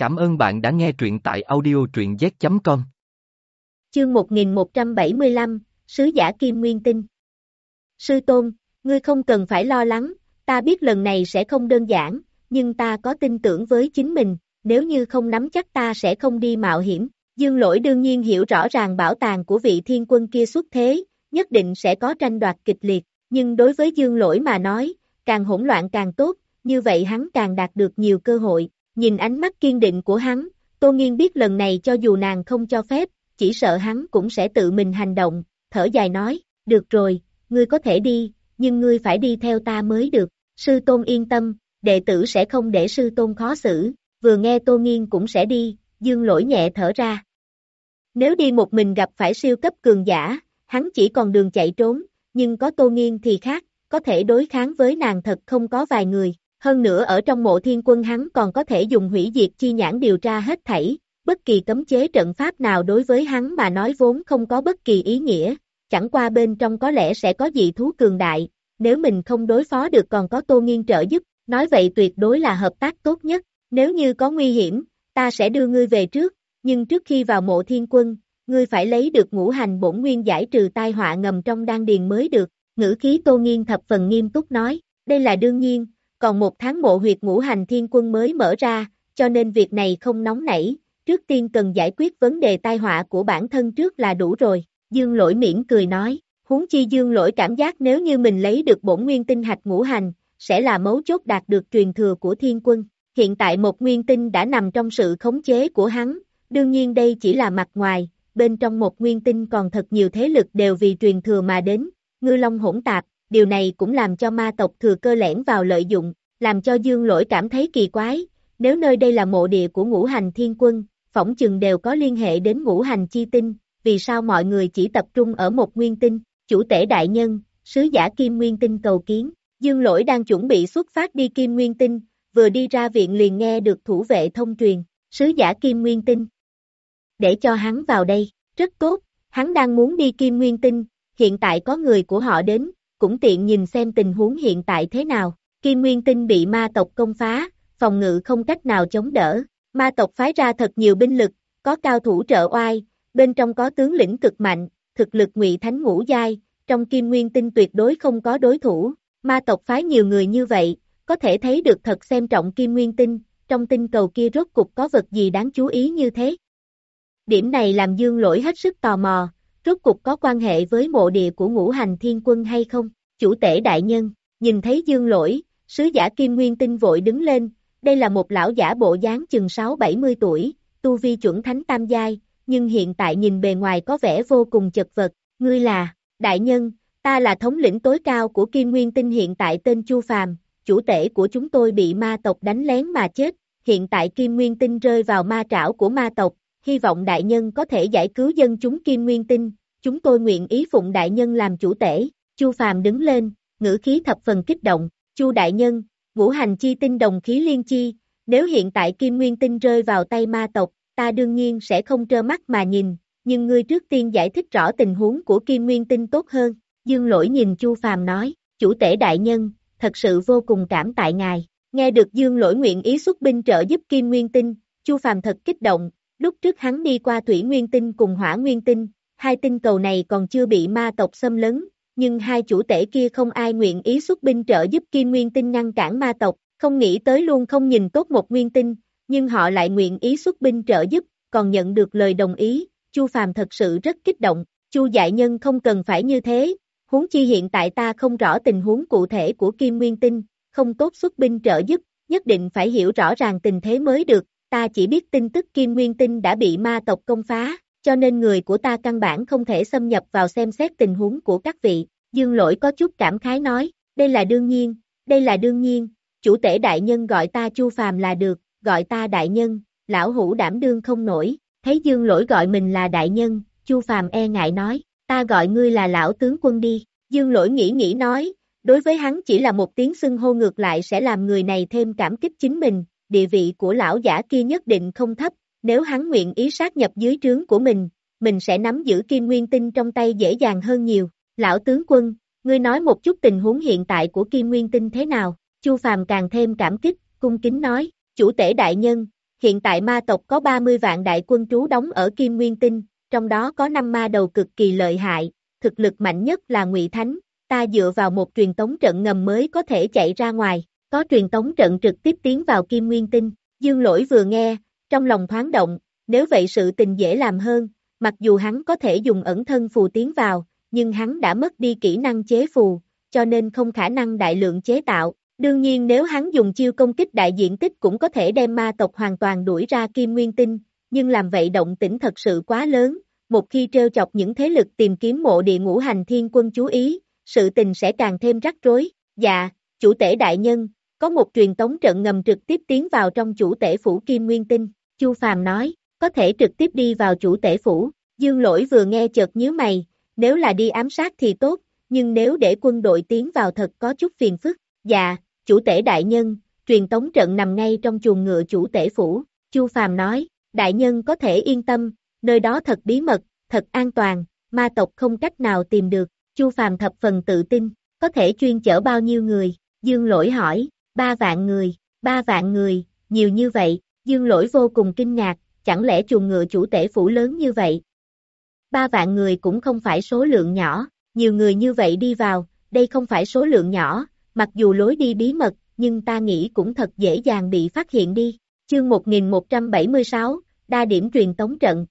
Cảm ơn bạn đã nghe truyện tại audio truyện z.com. Chương 1175, Sứ giả Kim Nguyên Tinh Sư Tôn, ngươi không cần phải lo lắng, ta biết lần này sẽ không đơn giản, nhưng ta có tin tưởng với chính mình, nếu như không nắm chắc ta sẽ không đi mạo hiểm. Dương lỗi đương nhiên hiểu rõ ràng bảo tàng của vị thiên quân kia xuất thế, nhất định sẽ có tranh đoạt kịch liệt, nhưng đối với dương lỗi mà nói, càng hỗn loạn càng tốt, như vậy hắn càng đạt được nhiều cơ hội, nhìn ánh mắt kiên định của hắn, Tô Nghiên biết lần này cho dù nàng không cho phép, chỉ sợ hắn cũng sẽ tự mình hành động, thở dài nói, được rồi, ngươi có thể đi, nhưng ngươi phải đi theo ta mới được, sư tôn yên tâm, đệ tử sẽ không để sư tôn khó xử, vừa nghe Tô Nghiên cũng sẽ đi, dương lỗi nhẹ thở ra. Nếu đi một mình gặp phải siêu cấp cường giả, hắn chỉ còn đường chạy trốn, nhưng có Tô Nghiên thì khác, có thể đối kháng với nàng thật không có vài người, hơn nữa ở trong mộ thiên quân hắn còn có thể dùng hủy diệt chi nhãn điều tra hết thảy, bất kỳ cấm chế trận pháp nào đối với hắn mà nói vốn không có bất kỳ ý nghĩa, chẳng qua bên trong có lẽ sẽ có dị thú cường đại, nếu mình không đối phó được còn có tô nghiên trợ giúp, nói vậy tuyệt đối là hợp tác tốt nhất, nếu như có nguy hiểm, ta sẽ đưa ngươi về trước, nhưng trước khi vào mộ thiên quân, ngươi phải lấy được ngũ hành bổn nguyên giải trừ tai họa ngầm trong đan điền mới được, ngữ khí tô nghiên thập phần nghiêm túc nói, đây là đương nhiên, còn một tháng mộ huyệt ngũ hành thiên quân mới mở ra, cho nên việc này không nóng nảy, trước tiên cần giải quyết vấn đề tai họa của bản thân trước là đủ rồi, dương lỗi miễn cười nói, huống chi dương lỗi cảm giác nếu như mình lấy được bổn nguyên tinh hạch ngũ hành, sẽ là mấu chốt đạt được truyền thừa của thiên quân, hiện tại một nguyên tinh đã nằm trong sự khống chế của hắn, đương nhiên đây chỉ là mặt ngoài, bên trong một nguyên tinh còn thật nhiều thế lực đều vì truyền thừa mà đến, ngư long hỗn tạp, điều này cũng làm cho ma tộc thừa cơ lẻn vào lợi dụng, làm cho dương lỗi cảm thấy kỳ quái, nếu nơi đây là mộ địa của ngũ hành thiên quân, phỏng chừng đều có liên hệ đến ngũ hành chi tinh, vì sao mọi người chỉ tập trung ở một nguyên tinh, chủ tể đại nhân, sứ giả kim nguyên tinh cầu kiến, dương lỗi đang chuẩn bị xuất phát đi kim nguyên tinh, vừa đi ra viện liền nghe được thủ vệ thông truyền, sứ giả kim nguyên tinh. Để cho hắn vào đây, rất tốt, hắn đang muốn đi kim nguyên tinh, hiện tại có người của họ đến, cũng tiện nhìn xem tình huống hiện tại thế nào. Kim Nguyên Tinh bị ma tộc công phá, phòng ngự không cách nào chống đỡ. Ma tộc phái ra thật nhiều binh lực, có cao thủ trợ oai, bên trong có tướng lĩnh cực mạnh, thực lực ngụy thánh ngũ giai, trong Kim Nguyên Tinh tuyệt đối không có đối thủ. Ma tộc phái nhiều người như vậy, có thể thấy được thật xem trọng Kim Nguyên Tinh, trong tinh cầu kia rốt cục có vật gì đáng chú ý như thế. Điểm này làm Dương Lỗi hết sức tò mò, rốt cục có quan hệ với mộ địa của ngũ hành thiên quân hay không, chủ tể đại nhân, nhìn thấy Dương Lỗi, sứ giả Kim Nguyên Tinh vội đứng lên, đây là một lão giả bộ dáng chừng 6-70 tuổi, tu vi chuẩn thánh tam giai, nhưng hiện tại nhìn bề ngoài có vẻ vô cùng chật vật, ngươi là, đại nhân, ta là thống lĩnh tối cao của Kim Nguyên Tinh hiện tại tên Chu Phàm, chủ tể của chúng tôi bị ma tộc đánh lén mà chết, hiện tại Kim Nguyên Tinh rơi vào ma trảo của ma tộc, hy vọng đại nhân có thể giải cứu dân chúng Kim Nguyên Tinh, chúng tôi nguyện ý phụng đại nhân làm chủ tể, Chu Phàm đứng lên, ngữ khí thập phần kích động, Chu đại nhân, ngũ hành chi tinh đồng khí liên chi, nếu hiện tại Kim Nguyên Tinh rơi vào tay ma tộc, ta đương nhiên sẽ không trơ mắt mà nhìn, nhưng ngươi trước tiên giải thích rõ tình huống của Kim Nguyên Tinh tốt hơn. Dương lỗi nhìn Chu Phàm nói, chủ tể đại nhân, thật sự vô cùng cảm tại ngài. Nghe được Dương lỗi nguyện ý xuất binh trợ giúp Kim Nguyên Tinh, Chu Phàm thật kích động, lúc trước hắn đi qua Thủy Nguyên Tinh cùng Hỏa Nguyên Tinh, hai tinh cầu này còn chưa bị ma tộc xâm lấn, nhưng hai chủ tể kia không ai nguyện ý xuất binh trợ giúp Kim Nguyên Tinh ngăn cản ma tộc, không nghĩ tới luôn không nhìn tốt một Nguyên Tinh, nhưng họ lại nguyện ý xuất binh trợ giúp, còn nhận được lời đồng ý, Chu Phàm thật sự rất kích động, Chu Dại Nhân không cần phải như thế, huống chi hiện tại ta không rõ tình huống cụ thể của Kim Nguyên Tinh, không tốt xuất binh trợ giúp, nhất định phải hiểu rõ ràng tình thế mới được, ta chỉ biết tin tức Kim Nguyên Tinh đã bị ma tộc công phá, cho nên người của ta căn bản không thể xâm nhập vào xem xét tình huống của các vị. Dương lỗi có chút cảm khái nói, đây là đương nhiên, đây là đương nhiên, chủ tể đại nhân gọi ta chu phàm là được, gọi ta đại nhân, lão hủ đảm đương không nổi, thấy dương lỗi gọi mình là đại nhân, chu phàm e ngại nói, ta gọi ngươi là lão tướng quân đi, dương lỗi nghĩ nghĩ nói, đối với hắn chỉ là một tiếng xưng hô ngược lại sẽ làm người này thêm cảm kích chính mình, địa vị của lão giả kia nhất định không thấp, nếu hắn nguyện ý sát nhập dưới trướng của mình, mình sẽ nắm giữ kim nguyên tinh trong tay dễ dàng hơn nhiều. Lão tướng quân, ngươi nói một chút tình huống hiện tại của kim nguyên tinh thế nào? Chu Phàm càng thêm cảm kích, cung kính nói, chủ tể đại nhân, hiện tại ma tộc có 30 vạn đại quân trú đóng ở Kim Nguyên Tinh, trong đó có 5 ma đầu cực kỳ lợi hại, thực lực mạnh nhất là Ngụy Thánh, ta dựa vào một truyền tống trận ngầm mới có thể chạy ra ngoài, có truyền tống trận trực tiếp tiến vào Kim Nguyên Tinh, Dương Lỗi vừa nghe, trong lòng thoáng động, nếu vậy sự tình dễ làm hơn, mặc dù hắn có thể dùng ẩn thân phù tiến vào, nhưng hắn đã mất đi kỹ năng chế phù, cho nên không khả năng đại lượng chế tạo. Đương nhiên nếu hắn dùng chiêu công kích đại diện tích cũng có thể đem ma tộc hoàn toàn đuổi ra kim nguyên tinh, nhưng làm vậy động tĩnh thật sự quá lớn, một khi trêu chọc những thế lực tìm kiếm mộ địa ngũ hành thiên quân chú ý, sự tình sẽ càng thêm rắc rối. Dạ, chủ tể đại nhân, có một truyền tống trận ngầm trực tiếp tiến vào trong chủ tể phủ Kim Nguyên Tinh, Chu Phàm nói, có thể trực tiếp đi vào chủ tể phủ, Dương Lỗi vừa nghe chợt nhíu mày, nếu là đi ám sát thì tốt, nhưng nếu để quân đội tiến vào thật có chút phiền phức, dạ, chủ tể đại nhân, truyền tống trận nằm ngay trong chuồng ngựa chủ tể phủ, Chu Phàm nói, đại nhân có thể yên tâm, nơi đó thật bí mật, thật an toàn, ma tộc không cách nào tìm được, Chu Phàm thập phần tự tin, có thể chuyên chở bao nhiêu người, Dương Lỗi hỏi, ba vạn người, ba vạn người, nhiều như vậy, Dương Lỗi vô cùng kinh ngạc, chẳng lẽ chuồng ngựa chủ tể phủ lớn như vậy? Ba vạn người cũng không phải số lượng nhỏ, nhiều người như vậy đi vào, đây không phải số lượng nhỏ, mặc dù lối đi bí mật, nhưng ta nghĩ cũng thật dễ dàng bị phát hiện đi. Chương 1176, đa điểm truyền tống trận.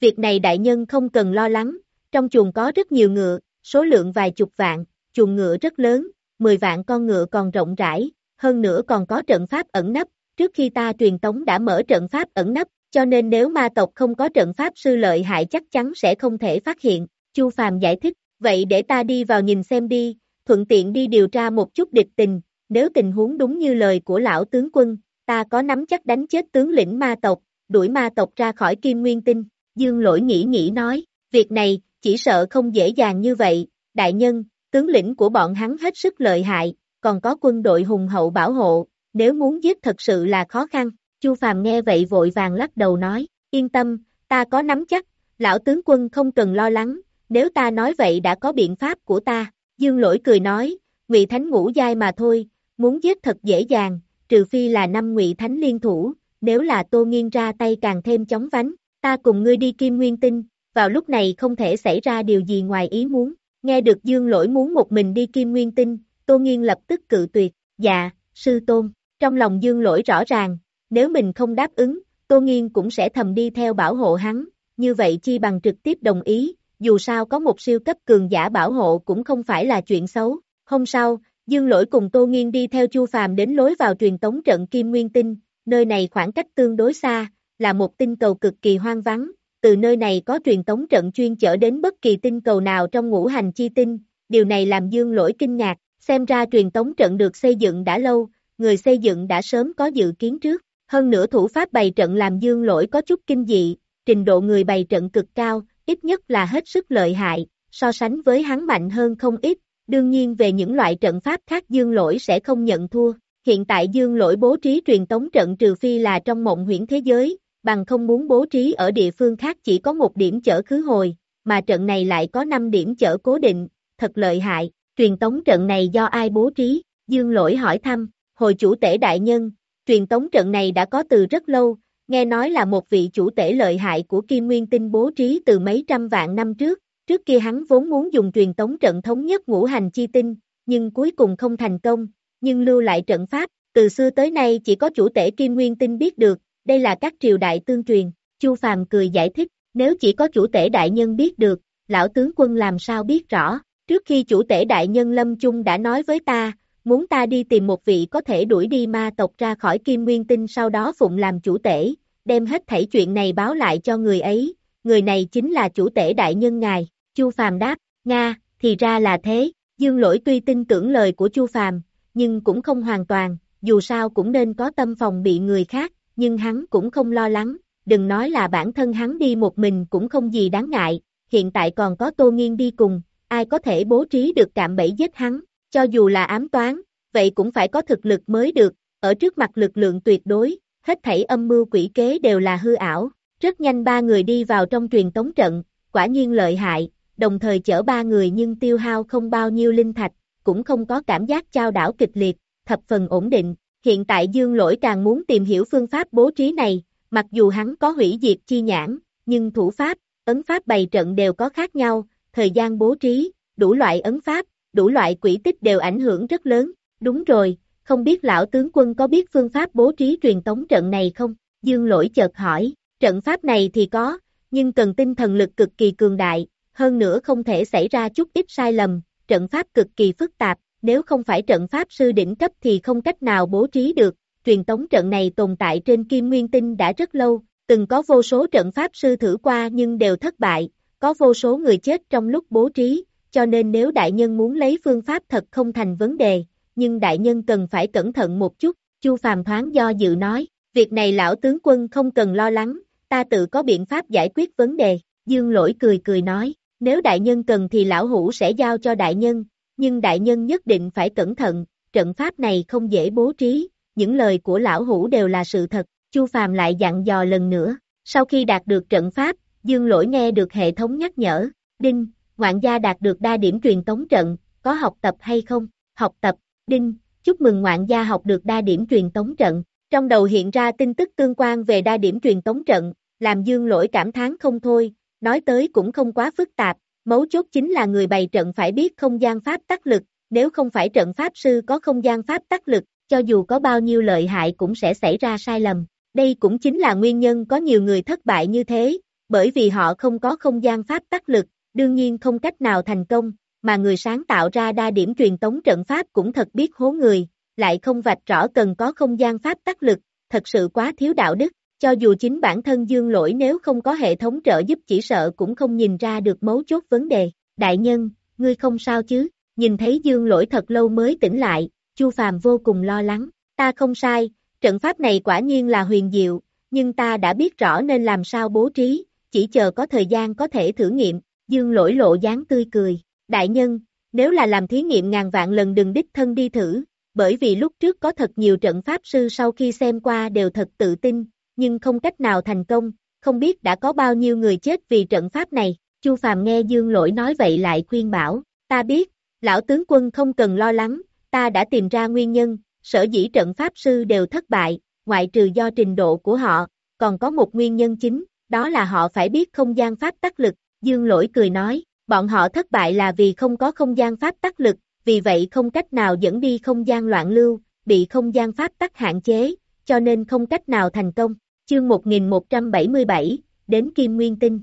Việc này đại nhân không cần lo lắng, trong chuồng có rất nhiều ngựa, số lượng vài chục vạn, chuồng ngựa rất lớn, 10 vạn con ngựa còn rộng rãi, hơn nữa còn có trận pháp ẩn nấp, trước khi ta truyền tống đã mở trận pháp ẩn nấp, cho nên nếu ma tộc không có trận pháp sư lợi hại chắc chắn sẽ không thể phát hiện, Chu Phàm giải thích, vậy để ta đi vào nhìn xem đi, thuận tiện đi điều tra một chút địch tình, nếu tình huống đúng như lời của lão tướng quân, ta có nắm chắc đánh chết tướng lĩnh ma tộc, đuổi ma tộc ra khỏi kim nguyên tinh, dương lỗi nghĩ nghĩ nói, việc này, chỉ sợ không dễ dàng như vậy, đại nhân, tướng lĩnh của bọn hắn hết sức lợi hại, còn có quân đội hùng hậu bảo hộ, nếu muốn giết thật sự là khó khăn, Chu Phàm nghe vậy vội vàng lắc đầu nói, yên tâm, ta có nắm chắc, lão tướng quân không cần lo lắng, nếu ta nói vậy đã có biện pháp của ta, Dương Lỗi cười nói, Ngụy Thánh ngũ giai mà thôi, muốn giết thật dễ dàng, trừ phi là năm Ngụy Thánh liên thủ, nếu là Tô Nghiên ra tay càng thêm chóng vánh, ta cùng ngươi đi Kim Nguyên Tinh, vào lúc này không thể xảy ra điều gì ngoài ý muốn. Nghe được Dương Lỗi muốn một mình đi Kim Nguyên Tinh, Tô Nghiên lập tức cự tuyệt, dạ, sư tôn, trong lòng Dương Lỗi rõ ràng, nếu mình không đáp ứng, Tô Nghiên cũng sẽ thầm đi theo bảo hộ hắn, như vậy chi bằng trực tiếp đồng ý, dù sao có một siêu cấp cường giả bảo hộ cũng không phải là chuyện xấu. Hôm sau, Dương Lỗi cùng Tô Nghiên đi theo Chu Phàm đến lối vào truyền tống trận Kim Nguyên Tinh, nơi này khoảng cách tương đối xa, là một tinh cầu cực kỳ hoang vắng, từ nơi này có truyền tống trận chuyên chở đến bất kỳ tinh cầu nào trong ngũ hành chi tinh, điều này làm Dương Lỗi kinh ngạc, xem ra truyền tống trận được xây dựng đã lâu, người xây dựng đã sớm có dự kiến trước, hơn nữa thủ pháp bày trận làm Dương Lỗi có chút kinh dị, trình độ người bày trận cực cao, ít nhất là hết sức lợi hại, so sánh với hắn mạnh hơn không ít, đương nhiên về những loại trận pháp khác Dương Lỗi sẽ không nhận thua. Hiện tại Dương Lỗi bố trí truyền tống trận trừ phi là trong mộng huyễn thế giới, bằng không muốn bố trí ở địa phương khác chỉ có một điểm chở khứ hồi, mà trận này lại có 5 điểm chở cố định, thật lợi hại, truyền tống trận này do ai bố trí, Dương Lỗi hỏi thăm, hồi chủ tể đại nhân, truyền tống trận này đã có từ rất lâu, nghe nói là một vị chủ tể lợi hại của Kim Nguyên Tinh bố trí từ mấy trăm vạn năm trước, trước kia hắn vốn muốn dùng truyền tống trận thống nhất ngũ hành chi tinh, nhưng cuối cùng không thành công, nhưng lưu lại trận pháp, từ xưa tới nay chỉ có chủ tể Kim Nguyên Tinh biết được, đây là các triều đại tương truyền, Chu Phàm cười giải thích, nếu chỉ có chủ tể đại nhân biết được, lão tướng quân làm sao biết rõ, trước khi chủ tể đại nhân Lâm Trung đã nói với ta, muốn ta đi tìm một vị có thể đuổi đi ma tộc ra khỏi Kim Nguyên Tinh sau đó phụng làm chủ tể, đem hết thảy chuyện này báo lại cho người ấy, người này chính là chủ tể đại nhân ngài, Chu Phàm đáp, Nga, thì ra là thế, Dương Lỗi tuy tin tưởng lời của Chu Phàm, nhưng cũng không hoàn toàn, dù sao cũng nên có tâm phòng bị người khác, nhưng hắn cũng không lo lắng, đừng nói là bản thân hắn đi một mình cũng không gì đáng ngại, hiện tại còn có Tô Nghiên đi cùng, ai có thể bố trí được cạm bẫy giết hắn, cho dù là ám toán, vậy cũng phải có thực lực mới được, ở trước mặt lực lượng tuyệt đối, hết thảy âm mưu quỷ kế đều là hư ảo. Rất nhanh ba người đi vào trong truyền tống trận, quả nhiên lợi hại, đồng thời chở ba người nhưng tiêu hao không bao nhiêu linh thạch, cũng không có cảm giác trao đảo kịch liệt, thập phần ổn định hiện tại dương lỗi càng muốn tìm hiểu phương pháp bố trí này, mặc dù hắn có hủy diệt chi nhãn, nhưng thủ pháp, ấn pháp bày trận đều có khác nhau, thời gian bố trí, đủ loại ấn pháp, đủ loại quỷ tích đều ảnh hưởng rất lớn, đúng rồi, không biết lão tướng quân có biết phương pháp bố trí truyền tống trận này không? Dương lỗi chợt hỏi, trận pháp này thì có, nhưng cần tinh thần lực cực kỳ cường đại, hơn nữa không thể xảy ra chút ít sai lầm, trận pháp cực kỳ phức tạp, nếu không phải trận pháp sư đỉnh cấp thì không cách nào bố trí được, truyền tống trận này tồn tại trên Kim Nguyên Tinh đã rất lâu, từng có vô số trận pháp sư thử qua nhưng đều thất bại, có vô số người chết trong lúc bố trí, cho nên nếu đại nhân muốn lấy phương pháp thật không thành vấn đề, nhưng đại nhân cần phải cẩn thận một chút, Chu Phàm thoáng do dự nói, việc này lão tướng quân không cần lo lắng, ta tự có biện pháp giải quyết vấn đề, Dương Lỗi cười cười nói, nếu đại nhân cần thì lão hủ sẽ giao cho đại nhân, nhưng đại nhân nhất định phải cẩn thận, trận pháp này không dễ bố trí, những lời của lão hủ đều là sự thật, Chu Phàm lại dặn dò lần nữa, sau khi đạt được trận pháp, Dương Lỗi nghe được hệ thống nhắc nhở, Đinh, ngoạn gia đạt được đa điểm truyền tống trận, có học tập hay không? Học tập, Đinh, chúc mừng ngoạn gia học được đa điểm truyền tống trận. Trong đầu hiện ra tin tức tương quan về đa điểm truyền tống trận, làm Dương Lỗi cảm thán không thôi, nói tới cũng không quá phức tạp, mấu chốt chính là người bày trận phải biết không gian pháp tác lực, nếu không phải trận pháp sư có không gian pháp tác lực, cho dù có bao nhiêu lợi hại cũng sẽ xảy ra sai lầm. Đây cũng chính là nguyên nhân có nhiều người thất bại như thế, bởi vì họ không có không gian pháp tác lực, đương nhiên không cách nào thành công, mà người sáng tạo ra đa điểm truyền tống trận pháp cũng thật biết hố người, lại không vạch rõ cần có không gian pháp tác lực, thật sự quá thiếu đạo đức, cho dù chính bản thân dương lỗi nếu không có hệ thống trợ giúp chỉ sợ cũng không nhìn ra được mấu chốt vấn đề. Đại nhân, ngươi không sao chứ, nhìn thấy dương lỗi thật lâu mới tỉnh lại, Chu Phàm vô cùng lo lắng, ta không sai, trận pháp này quả nhiên là huyền diệu, nhưng ta đã biết rõ nên làm sao bố trí, chỉ chờ có thời gian có thể thử nghiệm, dương lỗi lộ dáng tươi cười, đại nhân, nếu là làm thí nghiệm ngàn vạn lần đừng đích thân đi thử, bởi vì lúc trước có thật nhiều trận pháp sư sau khi xem qua đều thật tự tin, nhưng không cách nào thành công, không biết đã có bao nhiêu người chết vì trận pháp này, Chu Phàm nghe Dương Lỗi nói vậy lại khuyên bảo, ta biết, lão tướng quân không cần lo lắng, ta đã tìm ra nguyên nhân, sở dĩ trận pháp sư đều thất bại, ngoại trừ do trình độ của họ, còn có một nguyên nhân chính, đó là họ phải biết không gian pháp tác lực, Dương Lỗi cười nói, bọn họ thất bại là vì không có không gian pháp tác lực, vì vậy không cách nào dẫn đi không gian loạn lưu, bị không gian pháp tắc hạn chế, cho nên không cách nào thành công. Chương 1177, đến Kim Nguyên Tinh.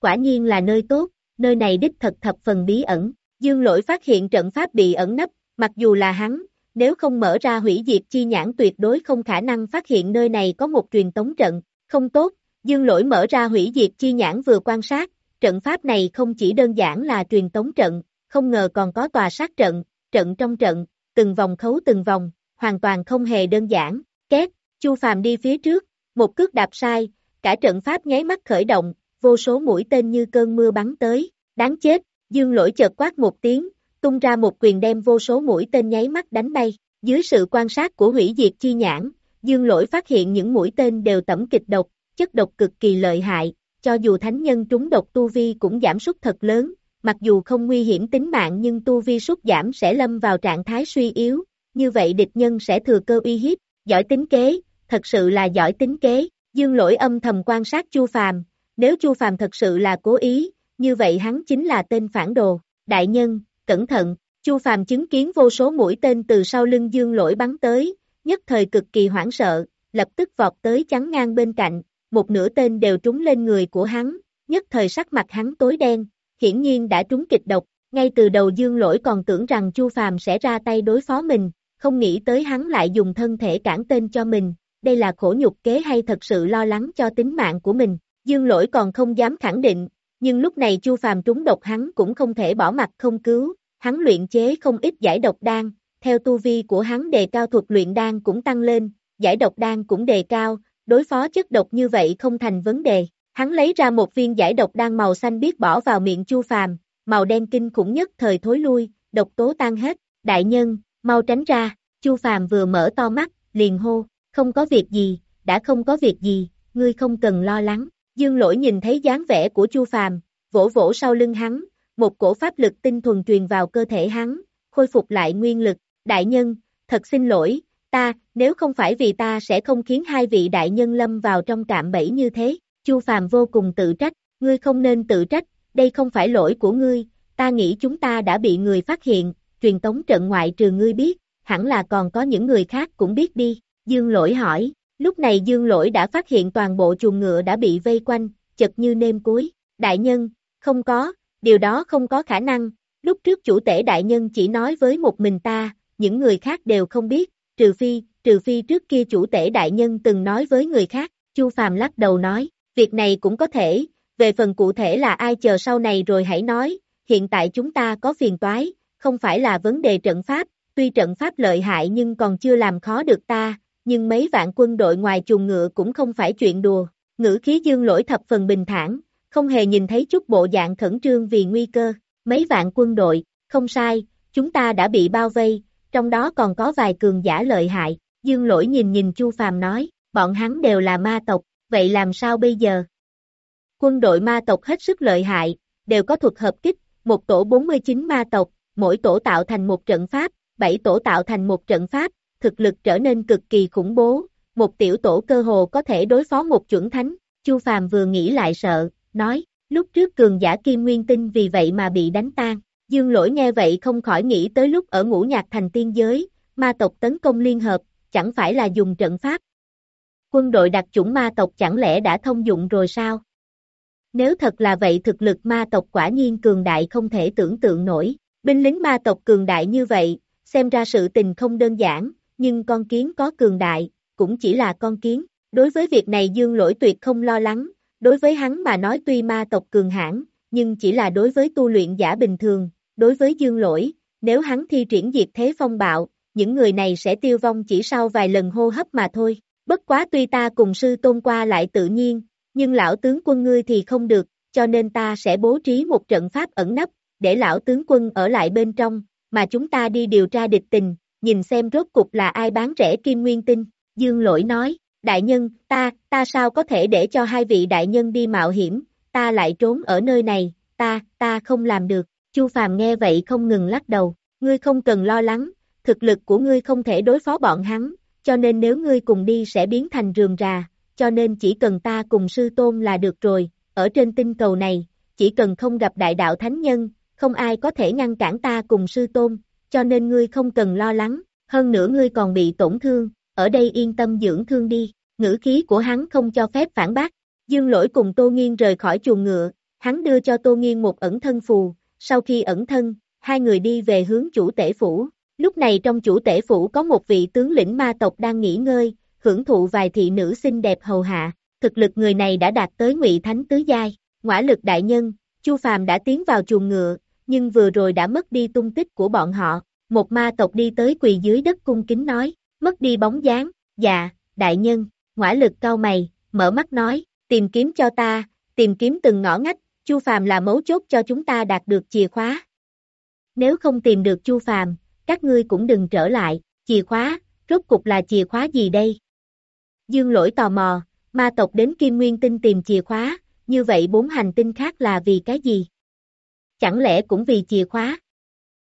Quả nhiên là nơi tốt, nơi này đích thật thập phần bí ẩn. Dương lỗi phát hiện trận pháp bị ẩn nấp, mặc dù là hắn, nếu không mở ra hủy diệt chi nhãn tuyệt đối không khả năng phát hiện nơi này có một truyền tống trận. Không tốt, dương lỗi mở ra hủy diệt chi nhãn vừa quan sát, trận pháp này không chỉ đơn giản là truyền tống trận, không ngờ còn có tòa sát trận, trận trong trận, từng vòng khấu từng vòng, hoàn toàn không hề đơn giản. Két, Chu Phàm đi phía trước, một cước đạp sai, cả trận pháp nháy mắt khởi động, vô số mũi tên như cơn mưa bắn tới, đáng chết, dương lỗi chợt quát một tiếng, tung ra một quyền đem vô số mũi tên nháy mắt đánh bay, dưới sự quan sát của hủy diệt chi nhãn, dương lỗi phát hiện những mũi tên đều tẩm kịch độc, chất độc cực kỳ lợi hại, cho dù thánh nhân trúng độc tu vi cũng giảm sút thật lớn, mặc dù không nguy hiểm tính mạng nhưng tu vi sút giảm sẽ lâm vào trạng thái suy yếu, như vậy địch nhân sẽ thừa cơ uy hiếp, giỏi tính kế, thật sự là giỏi tính kế, dương lỗi âm thầm quan sát Chu Phàm, nếu Chu Phàm thật sự là cố ý, như vậy hắn chính là tên phản đồ, đại nhân, cẩn thận, Chu Phàm chứng kiến vô số mũi tên từ sau lưng dương lỗi bắn tới, nhất thời cực kỳ hoảng sợ, lập tức vọt tới chắn ngang bên cạnh, một nửa tên đều trúng lên người của hắn, nhất thời sắc mặt hắn tối đen, hiển nhiên đã trúng kịch độc, ngay từ đầu dương lỗi còn tưởng rằng Chu Phàm sẽ ra tay đối phó mình, không nghĩ tới hắn lại dùng thân thể cản tên cho mình, đây là khổ nhục kế hay thật sự lo lắng cho tính mạng của mình, dương lỗi còn không dám khẳng định, nhưng lúc này Chu Phàm trúng độc hắn cũng không thể bỏ mặt không cứu, hắn luyện chế không ít giải độc đan, theo tu vi của hắn đề cao thuật luyện đan cũng tăng lên, giải độc đan cũng đề cao, đối phó chất độc như vậy không thành vấn đề. Hắn lấy ra một viên giải độc đan màu xanh biết bỏ vào miệng Chu Phàm, màu đen kinh khủng nhất thời thối lui, độc tố tan hết, đại nhân, mau tránh ra, Chu Phàm vừa mở to mắt, liền hô, không có việc gì, đã không có việc gì, ngươi không cần lo lắng. Dương lỗi nhìn thấy dáng vẻ của Chu Phàm, vỗ vỗ sau lưng hắn, một cổ pháp lực tinh thuần truyền vào cơ thể hắn, khôi phục lại nguyên lực, đại nhân, thật xin lỗi, ta nếu không phải vì ta sẽ không khiến hai vị đại nhân lâm vào trong cạm bẫy như thế, Chu Phàm vô cùng tự trách, ngươi không nên tự trách, đây không phải lỗi của ngươi, ta nghĩ chúng ta đã bị người phát hiện, truyền tống trận ngoại trừ ngươi biết, hẳn là còn có những người khác cũng biết đi, Dương lỗi hỏi, lúc này Dương lỗi đã phát hiện toàn bộ chuồng ngựa đã bị vây quanh, chật như nêm cuối, đại nhân, không có, điều đó không có khả năng, lúc trước chủ tể đại nhân chỉ nói với một mình ta, những người khác đều không biết, trừ phi, trừ phi trước kia chủ tể đại nhân từng nói với người khác, Chu Phàm lắc đầu nói, việc này cũng có thể, về phần cụ thể là ai chờ sau này rồi hãy nói, hiện tại chúng ta có phiền toái, không phải là vấn đề trận pháp, tuy trận pháp lợi hại nhưng còn chưa làm khó được ta, nhưng mấy vạn quân đội ngoài chuồng ngựa cũng không phải chuyện đùa, ngữ khí dương lỗi thập phần bình thản, không hề nhìn thấy chút bộ dạng khẩn trương vì nguy cơ, mấy vạn quân đội, không sai, chúng ta đã bị bao vây, trong đó còn có vài cường giả lợi hại, dương lỗi nhìn nhìn Chu Phàm nói, bọn hắn đều là ma tộc, vậy làm sao bây giờ? Quân đội ma tộc hết sức lợi hại, đều có thuật hợp kích, một tổ 49 ma tộc, mỗi tổ tạo thành một trận pháp, bảy tổ tạo thành một trận pháp, thực lực trở nên cực kỳ khủng bố, một tiểu tổ cơ hồ có thể đối phó một chuẩn thánh, Chu Phàm vừa nghĩ lại sợ, nói, lúc trước cường giả Kim Nguyên Tinh vì vậy mà bị đánh tan, Dương lỗi nghe vậy không khỏi nghĩ tới lúc ở ngũ nhạc thành tiên giới, ma tộc tấn công liên hợp, chẳng phải là dùng trận pháp. Quân đội đặc chủng ma tộc chẳng lẽ đã thông dụng rồi sao? Nếu thật là vậy thực lực ma tộc quả nhiên cường đại không thể tưởng tượng nổi, binh lính ma tộc cường đại như vậy, xem ra sự tình không đơn giản, nhưng con kiến có cường đại, cũng chỉ là con kiến. Đối với việc này dương lỗi tuyệt không lo lắng, đối với hắn mà nói tuy ma tộc cường hãn nhưng chỉ là đối với tu luyện giả bình thường, đối với dương lỗi, nếu hắn thi triển diệt thế phong bạo, những người này sẽ tiêu vong chỉ sau vài lần hô hấp mà thôi. Bất quá tuy ta cùng sư tôn qua lại tự nhiên, nhưng lão tướng quân ngươi thì không được, cho nên ta sẽ bố trí một trận pháp ẩn nấp, để lão tướng quân ở lại bên trong, mà chúng ta đi điều tra địch tình, nhìn xem rốt cục là ai bán rẻ kim nguyên tinh. Dương lỗi nói, đại nhân, ta, ta sao có thể để cho hai vị đại nhân đi mạo hiểm, ta lại trốn ở nơi này, ta, ta không làm được. Chu Phàm nghe vậy không ngừng lắc đầu, ngươi không cần lo lắng, thực lực của ngươi không thể đối phó bọn hắn, cho nên nếu ngươi cùng đi sẽ biến thành rườm rà, cho nên chỉ cần ta cùng sư tôn là được rồi, ở trên tinh cầu này, chỉ cần không gặp đại đạo thánh nhân, không ai có thể ngăn cản ta cùng sư tôn, cho nên ngươi không cần lo lắng, hơn nữa ngươi còn bị tổn thương, ở đây yên tâm dưỡng thương đi, ngữ khí của hắn không cho phép phản bác, dương lỗi cùng Tô Nghiên rời khỏi chuồng ngựa, hắn đưa cho Tô Nghiên một ẩn thân phù, sau khi ẩn thân, hai người đi về hướng chủ tể phủ, lúc này trong chủ tể phủ có một vị tướng lĩnh ma tộc đang nghỉ ngơi, hưởng thụ vài thị nữ xinh đẹp hầu hạ, thực lực người này đã đạt tới ngụy thánh tứ giai, ngõa lực đại nhân, Chu Phàm đã tiến vào chuồng ngựa, nhưng vừa rồi đã mất đi tung tích của bọn họ, một ma tộc đi tới quỳ dưới đất cung kính nói, mất đi bóng dáng, dạ, đại nhân, ngõa lực cao mày, mở mắt nói, tìm kiếm cho ta, tìm kiếm từng ngõ ngách, Chu Phàm là mấu chốt cho chúng ta đạt được chìa khóa. Nếu không tìm được Chu Phàm, các ngươi cũng đừng trở lại, chìa khóa, rốt cục là chìa khóa gì đây? Dương lỗi tò mò, ma tộc đến Kim Nguyên Tinh tìm chìa khóa, như vậy bốn hành tinh khác là vì cái gì? Chẳng lẽ cũng vì chìa khóa?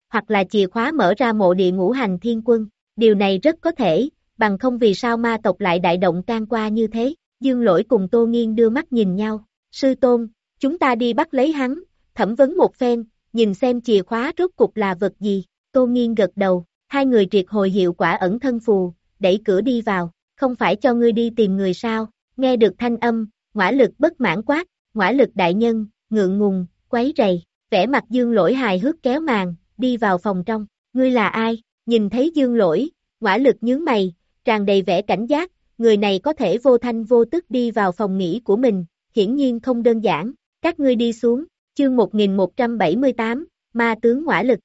Hoặc là chìa khóa mở ra mộ địa ngũ hành thiên quân, điều này rất có thể, bằng không vì sao ma tộc lại đại động can qua như thế, dương lỗi cùng Tô Nghiên đưa mắt nhìn nhau, sư tôn, chúng ta đi bắt lấy hắn, thẩm vấn một phen, nhìn xem chìa khóa rốt cục là vật gì, Tô Nghiên gật đầu, hai người triệt hồi hiệu quả ẩn thân phù, đẩy cửa đi vào, không phải cho ngươi đi tìm người sao, nghe được thanh âm, ngõa lực bất mãn quát, ngõa lực đại nhân, ngượng ngùng, quấy rầy, vẻ mặt dương lỗi hài hước kéo màn, đi vào phòng trong, ngươi là ai, nhìn thấy dương lỗi, quả lực nhướng mày, tràn đầy vẻ cảnh giác, người này có thể vô thanh vô tức đi vào phòng nghỉ của mình, hiển nhiên không đơn giản, các ngươi đi xuống, chương 1178, ma tướng quả lực.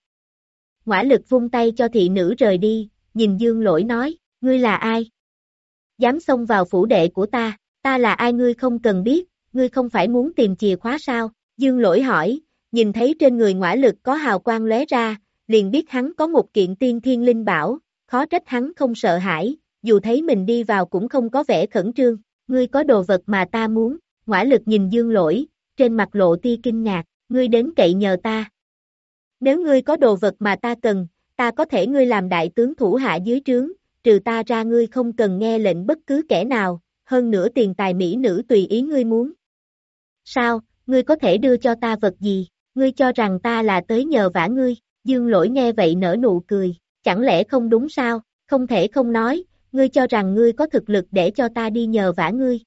Quả lực vung tay cho thị nữ rời đi, nhìn dương lỗi nói, ngươi là ai? Dám xông vào phủ đệ của ta, ta là ai ngươi không cần biết, ngươi không phải muốn tìm chìa khóa sao? Dương lỗi hỏi, nhìn thấy trên người ngõa lực có hào quang lóe ra, liền biết hắn có một kiện tiên thiên linh bảo, khó trách hắn không sợ hãi, dù thấy mình đi vào cũng không có vẻ khẩn trương, ngươi có đồ vật mà ta muốn, ngõa lực nhìn dương lỗi, trên mặt lộ ti kinh ngạc, ngươi đến cậy nhờ ta. Nếu ngươi có đồ vật mà ta cần, ta có thể ngươi làm đại tướng thủ hạ dưới trướng, trừ ta ra ngươi không cần nghe lệnh bất cứ kẻ nào, hơn nữa tiền tài mỹ nữ tùy ý ngươi muốn. Sao, ngươi có thể đưa cho ta vật gì, ngươi cho rằng ta là tới nhờ vả ngươi, dương lỗi nghe vậy nở nụ cười, chẳng lẽ không đúng sao, không thể không nói, ngươi cho rằng ngươi có thực lực để cho ta đi nhờ vả ngươi.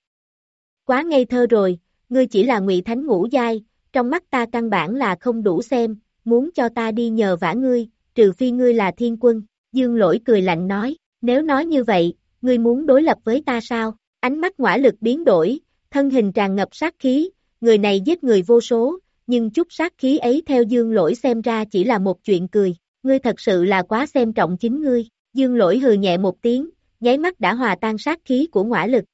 Quá ngây thơ rồi, ngươi chỉ là ngụy thánh ngũ dai, trong mắt ta căn bản là không đủ xem, muốn cho ta đi nhờ vả ngươi, trừ phi ngươi là thiên quân, dương lỗi cười lạnh nói, nếu nói như vậy, ngươi muốn đối lập với ta sao, ánh mắt ngõa lực biến đổi, thân hình tràn ngập sát khí, người này giết người vô số, nhưng chút sát khí ấy theo dương lỗi xem ra chỉ là một chuyện cười, ngươi thật sự là quá xem trọng chính ngươi, dương lỗi hừ nhẹ một tiếng, nháy mắt đã hòa tan sát khí của ngõa lực.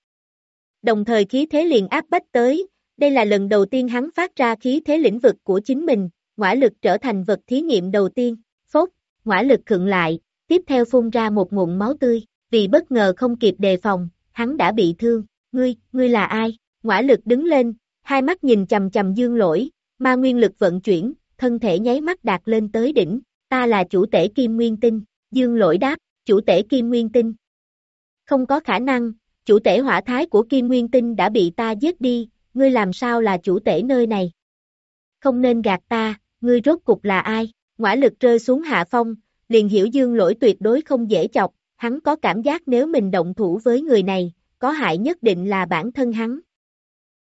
Đồng thời khí thế liền áp bách tới, đây là lần đầu tiên hắn phát ra khí thế lĩnh vực của chính mình, ngõa lực trở thành vật thí nghiệm đầu tiên, phốt, ngõa lực khựng lại, tiếp theo phun ra một ngụm máu tươi, vì bất ngờ không kịp đề phòng, hắn đã bị thương, ngươi, ngươi là ai? Ngõa lực đứng lên, hai mắt nhìn chầm chầm dương lỗi, ma nguyên lực vận chuyển, thân thể nháy mắt đạt lên tới đỉnh, ta là chủ tể Kim Nguyên Tinh, dương lỗi đáp, chủ tể Kim Nguyên Tinh. Không có khả năng, chủ tể hỏa thái của Kim Nguyên Tinh đã bị ta giết đi, ngươi làm sao là chủ tể nơi này? Không nên gạt ta, ngươi rốt cục là ai? Ngoã lực rơi xuống hạ phong, liền hiểu dương lỗi tuyệt đối không dễ chọc, hắn có cảm giác nếu mình động thủ với người này, có hại nhất định là bản thân hắn.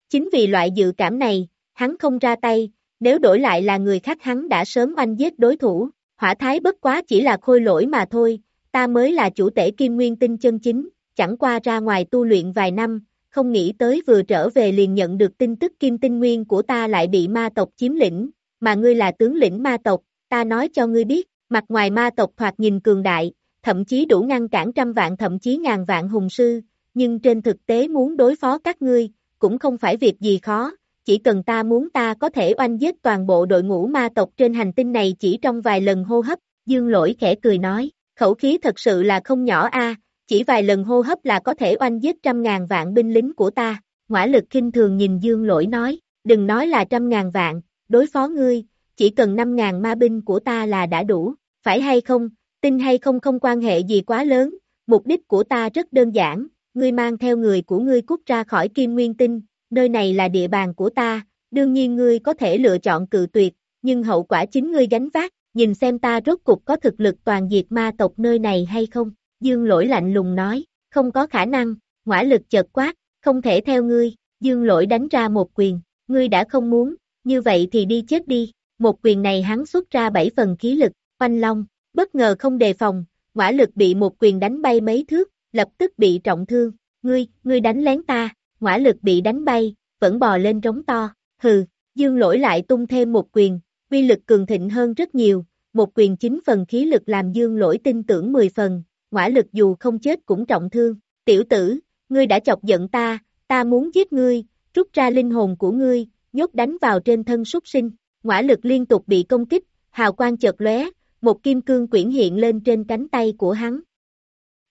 Chính vì loại dự cảm này, hắn không ra tay, nếu đổi lại là người khác hắn đã sớm oanh giết đối thủ, hỏa thái bất quá chỉ là khôi lỗi mà thôi, ta mới là chủ tể kim nguyên tinh chân chính, chẳng qua ra ngoài tu luyện vài năm, không nghĩ tới vừa trở về liền nhận được tin tức kim tinh nguyên của ta lại bị ma tộc chiếm lĩnh, mà ngươi là tướng lĩnh ma tộc, ta nói cho ngươi biết, mặt ngoài ma tộc thoạt nhìn cường đại, thậm chí đủ ngăn cản trăm vạn thậm chí ngàn vạn hùng sư, nhưng trên thực tế muốn đối phó các ngươi, cũng không phải việc gì khó, chỉ cần ta muốn ta có thể oanh giết toàn bộ đội ngũ ma tộc trên hành tinh này chỉ trong vài lần hô hấp, dương lỗi khẽ cười nói, khẩu khí thật sự là không nhỏ a chỉ vài lần hô hấp là có thể oanh giết trăm ngàn vạn binh lính của ta, ngõa lực kinh thường nhìn dương lỗi nói, đừng nói là trăm ngàn vạn, đối phó ngươi, chỉ cần năm ngàn ma binh của ta là đã đủ, phải hay không, tin hay không không quan hệ gì quá lớn, mục đích của ta rất đơn giản, ngươi mang theo người của ngươi cút ra khỏi kim nguyên tinh, nơi này là địa bàn của ta, đương nhiên ngươi có thể lựa chọn cự tuyệt, nhưng hậu quả chính ngươi gánh vác, nhìn xem ta rốt cục có thực lực toàn diệt ma tộc nơi này hay không, dương lỗi lạnh lùng nói, không có khả năng, ngõa lực chợt quát, không thể theo ngươi, dương lỗi đánh ra một quyền, ngươi đã không muốn, như vậy thì đi chết đi, một quyền này hắn xuất ra bảy phần khí lực, oanh long, bất ngờ không đề phòng, ngõa lực bị một quyền đánh bay mấy thước, lập tức bị trọng thương, ngươi, ngươi đánh lén ta, ngõa lực bị đánh bay, vẫn bò lên trống to, hừ, dương lỗi lại tung thêm một quyền, quy lực cường thịnh hơn rất nhiều, một quyền chính phần khí lực làm dương lỗi tin tưởng 10 phần, ngõa lực dù không chết cũng trọng thương, tiểu tử, ngươi đã chọc giận ta, ta muốn giết ngươi, rút ra linh hồn của ngươi, nhốt đánh vào trên thân súc sinh, ngõa lực liên tục bị công kích, hào quang chợt lóe, một kim cương quyển hiện lên trên cánh tay của hắn.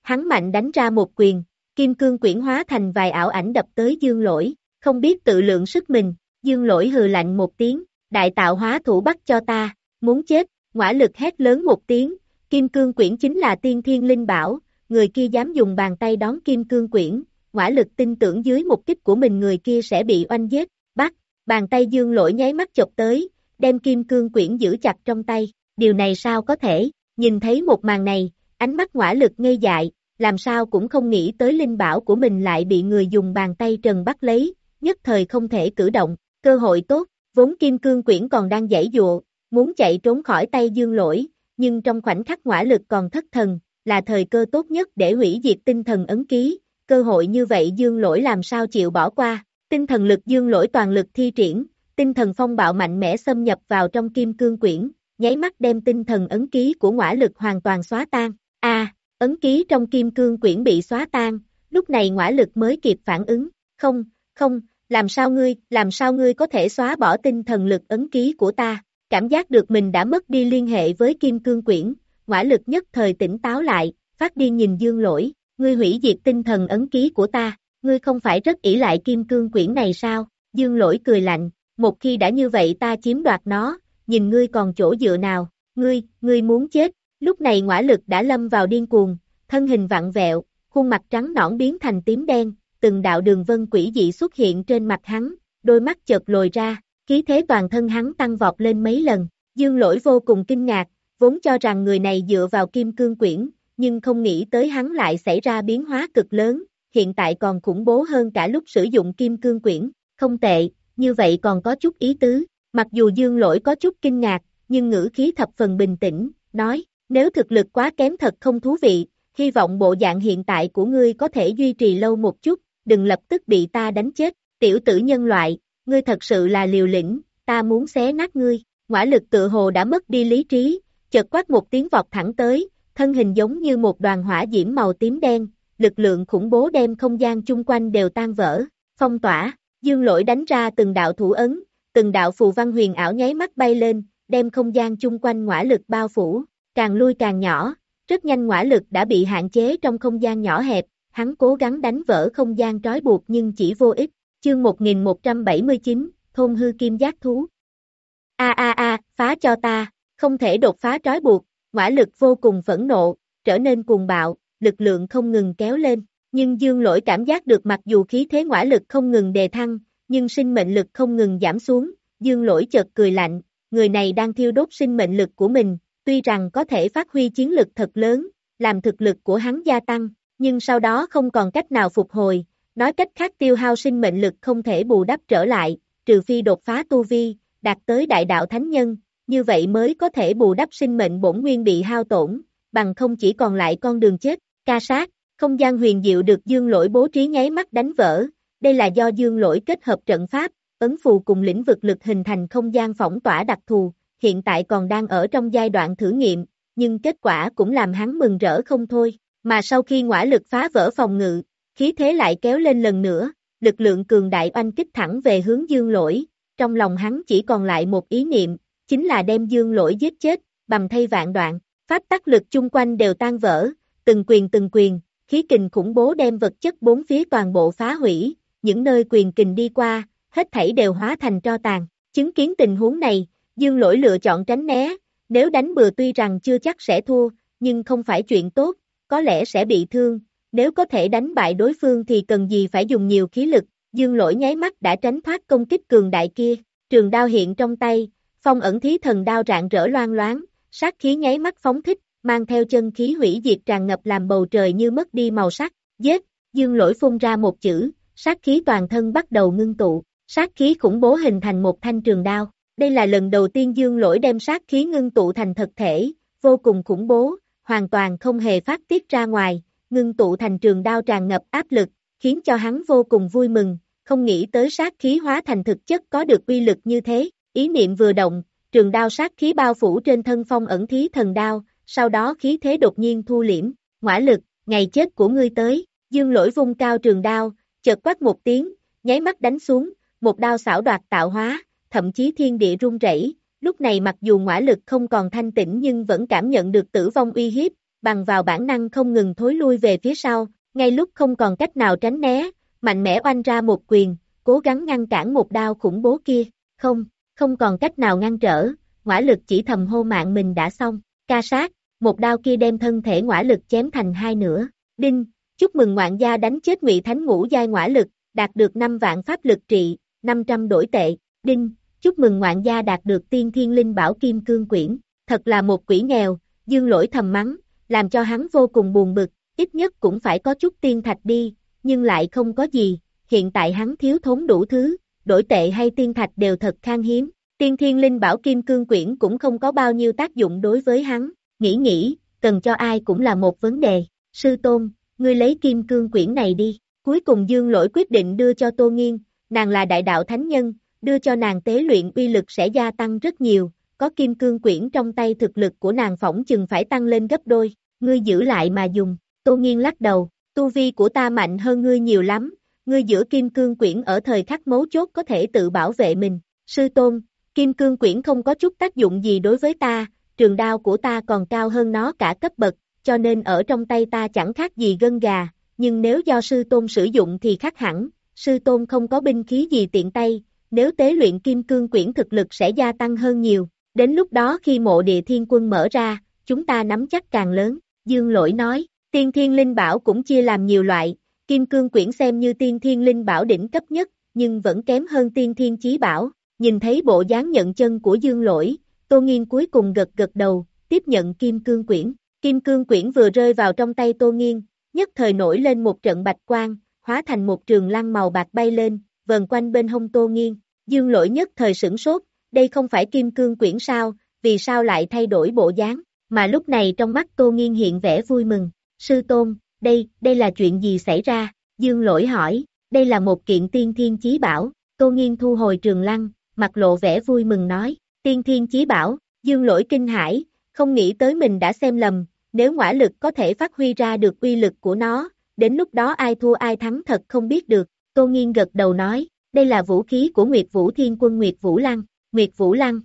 Hắn mạnh đánh ra một quyền, kim cương quyển hóa thành vài ảo ảnh đập tới dương lỗi, không biết tự lượng sức mình, dương lỗi hừ lạnh một tiếng, đại tạo hóa thủ bắt cho ta, muốn chết, ngõa lực hét lớn một tiếng, kim cương quyển chính là tiên thiên linh bảo, người kia dám dùng bàn tay đón kim cương quyển, ngõa lực tin tưởng dưới một kích của mình người kia sẽ bị oanh giết, bắt, bàn tay dương lỗi nháy mắt chọc tới, đem kim cương quyển giữ chặt trong tay, điều này sao có thể, nhìn thấy một màn này, ánh mắt ngõa lực ngây dại, làm sao cũng không nghĩ tới linh bảo của mình lại bị người dùng bàn tay trần bắt lấy, nhất thời không thể cử động, cơ hội tốt, vốn kim cương quyển còn đang dãy dụa, muốn chạy trốn khỏi tay dương lỗi, nhưng trong khoảnh khắc ngõa lực còn thất thần, là thời cơ tốt nhất để hủy diệt tinh thần ấn ký, cơ hội như vậy dương lỗi làm sao chịu bỏ qua, tinh thần lực dương lỗi toàn lực thi triển, tinh thần phong bạo mạnh mẽ xâm nhập vào trong kim cương quyển, nháy mắt đem tinh thần ấn ký của ngõa lực hoàn toàn xóa tan, a ấn ký trong kim cương quyển bị xóa tan, lúc này ngõa lực mới kịp phản ứng, không, không, làm sao ngươi, làm sao ngươi có thể xóa bỏ tinh thần lực ấn ký của ta, cảm giác được mình đã mất đi liên hệ với kim cương quyển, ngõa lực nhất thời tỉnh táo lại, phát điên nhìn dương lỗi, ngươi hủy diệt tinh thần ấn ký của ta, ngươi không phải rất ỷ lại kim cương quyển này sao, dương lỗi cười lạnh, một khi đã như vậy ta chiếm đoạt nó, nhìn ngươi còn chỗ dựa nào, ngươi, ngươi muốn chết, lúc này ngõa lực đã lâm vào điên cuồng, thân hình vặn vẹo, khuôn mặt trắng nõn biến thành tím đen, từng đạo đường vân quỷ dị xuất hiện trên mặt hắn, đôi mắt chợt lồi ra, khí thế toàn thân hắn tăng vọt lên mấy lần, dương lỗi vô cùng kinh ngạc, vốn cho rằng người này dựa vào kim cương quyển, nhưng không nghĩ tới hắn lại xảy ra biến hóa cực lớn, hiện tại còn khủng bố hơn cả lúc sử dụng kim cương quyển, không tệ, như vậy còn có chút ý tứ, mặc dù dương lỗi có chút kinh ngạc, nhưng ngữ khí thập phần bình tĩnh, nói, nếu thực lực quá kém thật không thú vị, hy vọng bộ dạng hiện tại của ngươi có thể duy trì lâu một chút, đừng lập tức bị ta đánh chết, tiểu tử nhân loại, ngươi thật sự là liều lĩnh, ta muốn xé nát ngươi, ngõa lực tự hồ đã mất đi lý trí, chợt quát một tiếng vọt thẳng tới, thân hình giống như một đoàn hỏa diễm màu tím đen, lực lượng khủng bố đem không gian chung quanh đều tan vỡ, phong tỏa, dương lỗi đánh ra từng đạo thủ ấn, từng đạo phù văn huyền ảo nháy mắt bay lên, đem không gian chung quanh ngõa lực bao phủ, càng lui càng nhỏ, rất nhanh ngỏa lực đã bị hạn chế trong không gian nhỏ hẹp, hắn cố gắng đánh vỡ không gian trói buộc nhưng chỉ vô ích, chương 1179, thôn hư kim giác thú. A a a, phá cho ta, không thể đột phá trói buộc, ngỏa lực vô cùng phẫn nộ, trở nên cuồng bạo, lực lượng không ngừng kéo lên, nhưng dương lỗi cảm giác được mặc dù khí thế ngỏa lực không ngừng đề thăng, nhưng sinh mệnh lực không ngừng giảm xuống, dương lỗi chợt cười lạnh, người này đang thiêu đốt sinh mệnh lực của mình, tuy rằng có thể phát huy chiến lực thật lớn, làm thực lực của hắn gia tăng, nhưng sau đó không còn cách nào phục hồi, nói cách khác tiêu hao sinh mệnh lực không thể bù đắp trở lại, trừ phi đột phá tu vi, đạt tới đại đạo thánh nhân, như vậy mới có thể bù đắp sinh mệnh bổn nguyên bị hao tổn, bằng không chỉ còn lại con đường chết, ca sát, không gian huyền diệu được dương lỗi bố trí nháy mắt đánh vỡ, đây là do dương lỗi kết hợp trận pháp, ấn phù cùng lĩnh vực lực hình thành không gian phỏng tỏa đặc thù, hiện tại còn đang ở trong giai đoạn thử nghiệm, nhưng kết quả cũng làm hắn mừng rỡ không thôi, mà sau khi ngỏa lực phá vỡ phòng ngự, khí thế lại kéo lên lần nữa, lực lượng cường đại oanh kích thẳng về hướng dương lỗi, trong lòng hắn chỉ còn lại một ý niệm, chính là đem dương lỗi giết chết, bầm thay vạn đoạn, pháp tắc lực chung quanh đều tan vỡ, từng quyền từng quyền, khí kình khủng bố đem vật chất bốn phía toàn bộ phá hủy, những nơi quyền kình đi qua, hết thảy đều hóa thành tro tàn, chứng kiến tình huống này, dương lỗi lựa chọn tránh né, nếu đánh bừa tuy rằng chưa chắc sẽ thua, nhưng không phải chuyện tốt, có lẽ sẽ bị thương, nếu có thể đánh bại đối phương thì cần gì phải dùng nhiều khí lực, dương lỗi nháy mắt đã tránh thoát công kích cường đại kia, trường đao hiện trong tay, phong ẩn thí thần đao rạng rỡ loan loáng, sát khí nháy mắt phóng thích, mang theo chân khí hủy diệt tràn ngập làm bầu trời như mất đi màu sắc, giết, dương lỗi phun ra một chữ, sát khí toàn thân bắt đầu ngưng tụ, sát khí khủng bố hình thành một thanh trường đao, đây là lần đầu tiên dương lỗi đem sát khí ngưng tụ thành thực thể, vô cùng khủng bố, hoàn toàn không hề phát tiết ra ngoài, ngưng tụ thành trường đao tràn ngập áp lực, khiến cho hắn vô cùng vui mừng, không nghĩ tới sát khí hóa thành thực chất có được uy lực như thế, ý niệm vừa động, trường đao sát khí bao phủ trên thân phong ẩn thí thần đao, sau đó khí thế đột nhiên thu liễm, ngỏa lực, ngày chết của ngươi tới, dương lỗi vung cao trường đao, chợt quát một tiếng, nháy mắt đánh xuống, một đao xảo đoạt tạo hóa, thậm chí thiên địa rung rẩy. lúc này mặc dù ngõa lực không còn thanh tĩnh nhưng vẫn cảm nhận được tử vong uy hiếp, bằng vào bản năng không ngừng thối lui về phía sau, ngay lúc không còn cách nào tránh né, mạnh mẽ oanh ra một quyền, cố gắng ngăn cản một đao khủng bố kia, không, không còn cách nào ngăn trở, ngõa lực chỉ thầm hô mạng mình đã xong, ca sát, một đao kia đem thân thể ngõa lực chém thành hai nửa, đinh, chúc mừng ngoạn gia đánh chết ngụy thánh ngũ giai ngõa lực, đạt được 5 vạn pháp lực trị, 500 đổi tệ, đinh, chúc mừng ngoạn gia đạt được tiên thiên linh bảo kim cương quyển, thật là một quỷ nghèo, dương lỗi thầm mắng, làm cho hắn vô cùng buồn bực, ít nhất cũng phải có chút tiên thạch đi, nhưng lại không có gì, hiện tại hắn thiếu thốn đủ thứ, đổi tệ hay tiên thạch đều thật khan hiếm, tiên thiên linh bảo kim cương quyển cũng không có bao nhiêu tác dụng đối với hắn, nghĩ nghĩ, cần cho ai cũng là một vấn đề, sư tôn, ngươi lấy kim cương quyển này đi, cuối cùng dương lỗi quyết định đưa cho tô nghiên, nàng là đại đạo thánh nhân, đưa cho nàng tế luyện uy lực sẽ gia tăng rất nhiều, có kim cương quyển trong tay thực lực của nàng phỏng chừng phải tăng lên gấp đôi, ngươi giữ lại mà dùng, tô nghiên lắc đầu, tu vi của ta mạnh hơn ngươi nhiều lắm, ngươi giữ kim cương quyển ở thời khắc mấu chốt có thể tự bảo vệ mình, sư tôn, kim cương quyển không có chút tác dụng gì đối với ta, trường đao của ta còn cao hơn nó cả cấp bậc, cho nên ở trong tay ta chẳng khác gì gân gà, nhưng nếu do sư tôn sử dụng thì khác hẳn, sư tôn không có binh khí gì tiện tay, nếu tế luyện kim cương quyển thực lực sẽ gia tăng hơn nhiều, đến lúc đó khi mộ địa thiên quân mở ra, chúng ta nắm chắc càng lớn, dương lỗi nói, Tiên thiên linh bảo cũng chia làm nhiều loại, kim cương quyển xem như tiên thiên linh bảo đỉnh cấp nhất, nhưng vẫn kém hơn tiên thiên chí bảo. Nhìn thấy bộ dáng nhận chân của dương lỗi, Tô Nghiên cuối cùng gật gật đầu, tiếp nhận kim cương quyển. Kim cương quyển vừa rơi vào trong tay Tô Nghiên, nhất thời nổi lên một trận bạch quang, hóa thành một trường lăng màu bạc bay lên, vần quanh bên hông Tô Nghiên. Dương lỗi nhất thời sửng sốt, đây không phải kim cương quyển sao, vì sao lại thay đổi bộ dáng, mà lúc này trong mắt Tô Nghiên hiện vẻ vui mừng. Sư Tôn, đây, đây là chuyện gì xảy ra? Dương lỗi hỏi, đây là một kiện tiên thiên chí bảo, Tô Nghiên thu hồi trường lăng, mặt lộ vẻ vui mừng nói, tiên thiên chí bảo, dương lỗi kinh hải, không nghĩ tới mình đã xem lầm, nếu ngỏa lực có thể phát huy ra được uy lực của nó, đến lúc đó ai thua ai thắng thật không biết được, Tô Nghiên gật đầu nói, đây là vũ khí của Nguyệt Vũ Thiên Quân Nguyệt Vũ Lăng, Nguyệt Vũ Lăng.